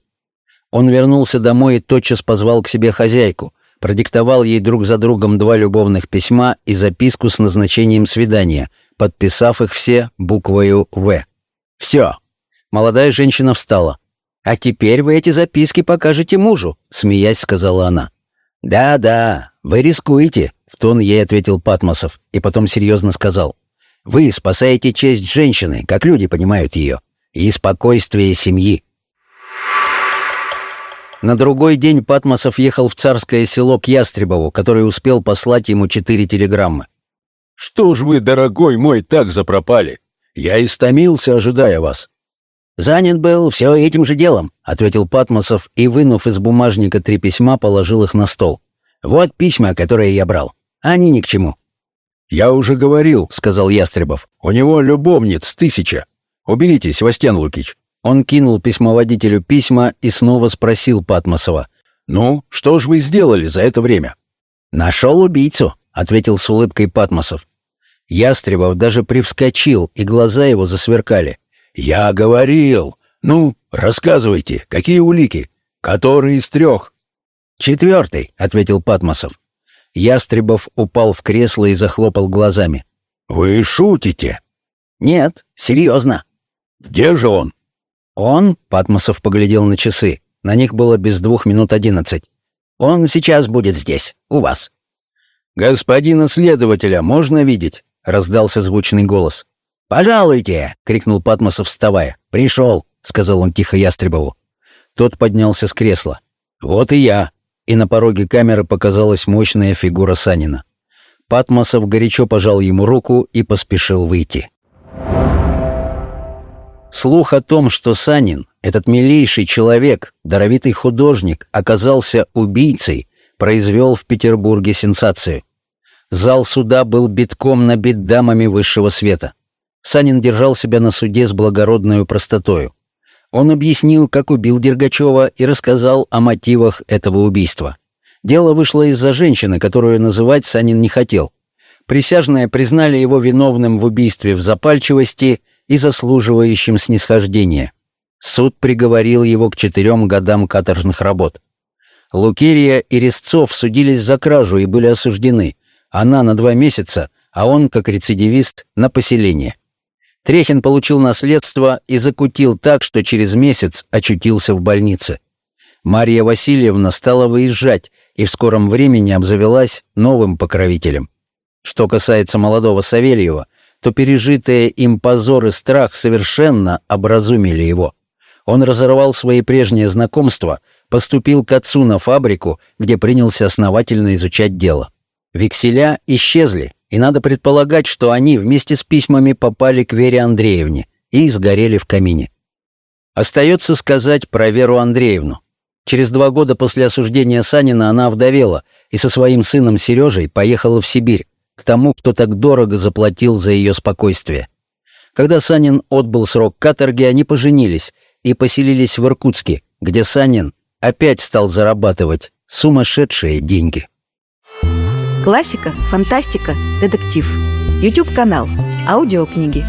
Speaker 1: Он вернулся домой и тотчас позвал к себе хозяйку, продиктовал ей друг за другом два любовных письма и записку с назначением свидания — подписав их все буквою «В». «Все». Молодая женщина встала. «А теперь вы эти записки покажете мужу», — смеясь сказала она. «Да-да, вы рискуете», — в тон ей ответил Патмосов и потом серьезно сказал. «Вы спасаете честь женщины, как люди понимают ее, и спокойствие семьи». На другой день Патмосов ехал в царское село к Ястребову, который успел послать ему четыре телеграммы.
Speaker 3: «Что ж вы, дорогой мой, так запропали? Я истомился, ожидая вас».
Speaker 1: «Занят был все этим же делом», — ответил Патмосов и, вынув из бумажника три письма, положил их на стол. «Вот письма, которые я брал. Они ни к чему».
Speaker 3: «Я уже говорил», — сказал Ястребов. «У него любовниц тысяча. Уберитесь, Вастян Лукич».
Speaker 1: Он кинул письмоводителю письма и снова спросил Патмосова. «Ну, что ж вы сделали за это время?»
Speaker 3: «Нашел убийцу», — ответил с улыбкой Патмосов.
Speaker 1: Ястребов даже привскочил, и глаза его засверкали. «Я говорил! Ну, рассказывайте, какие улики? Который из трех?»
Speaker 3: «Четвертый», — ответил Патмосов. Ястребов упал в кресло и захлопал глазами.
Speaker 1: «Вы шутите?»
Speaker 3: «Нет, серьезно».
Speaker 1: «Где же он?»
Speaker 3: «Он?» — Патмосов поглядел на часы. На них было без двух минут одиннадцать. «Он сейчас будет здесь, у вас».
Speaker 1: «Господина следователя можно видеть?» — раздался звучный голос.
Speaker 3: «Пожалуйте!» — крикнул Патмосов, вставая. «Пришел!» — сказал он тихо Ястребову.
Speaker 1: Тот поднялся с кресла. «Вот и я!» И на пороге камеры показалась мощная фигура Санина. Патмосов горячо пожал ему руку и поспешил выйти. Слух о том, что Санин, этот милейший человек, даровитый художник, оказался убийцей, произвел в Петербурге сенсацию. Зал суда был битком набит дамами высшего света. Санин держал себя на суде с благородной простотою. Он объяснил, как убил Дергачева и рассказал о мотивах этого убийства. Дело вышло из-за женщины, которую называть Санин не хотел. Присяжные признали его виновным в убийстве в запальчивости – и заслуживающим снисхождения. Суд приговорил его к четырем годам каторжных работ. Лукерия и Резцов судились за кражу и были осуждены. Она на два месяца, а он, как рецидивист, на поселение. Трехин получил наследство и закутил так, что через месяц очутился в больнице. Мария Васильевна стала выезжать и в скором времени обзавелась новым покровителем. Что касается молодого Савельева, то пережитые им позор и страх совершенно образумили его. Он разорвал свои прежние знакомства, поступил к отцу на фабрику, где принялся основательно изучать дело. Векселя исчезли, и надо предполагать, что они вместе с письмами попали к Вере Андреевне и сгорели в камине. Остается сказать про Веру Андреевну. Через два года после осуждения Санина она вдовела и со своим сыном Сережей поехала в Сибирь, к тому, кто так дорого заплатил за ее спокойствие. Когда Санин отбыл срок каторги, они поженились и поселились в Иркутске, где Санин опять стал зарабатывать сумасшедшие деньги.
Speaker 9: Классика, фантастика, детектив. YouTube канал. Аудиокниги.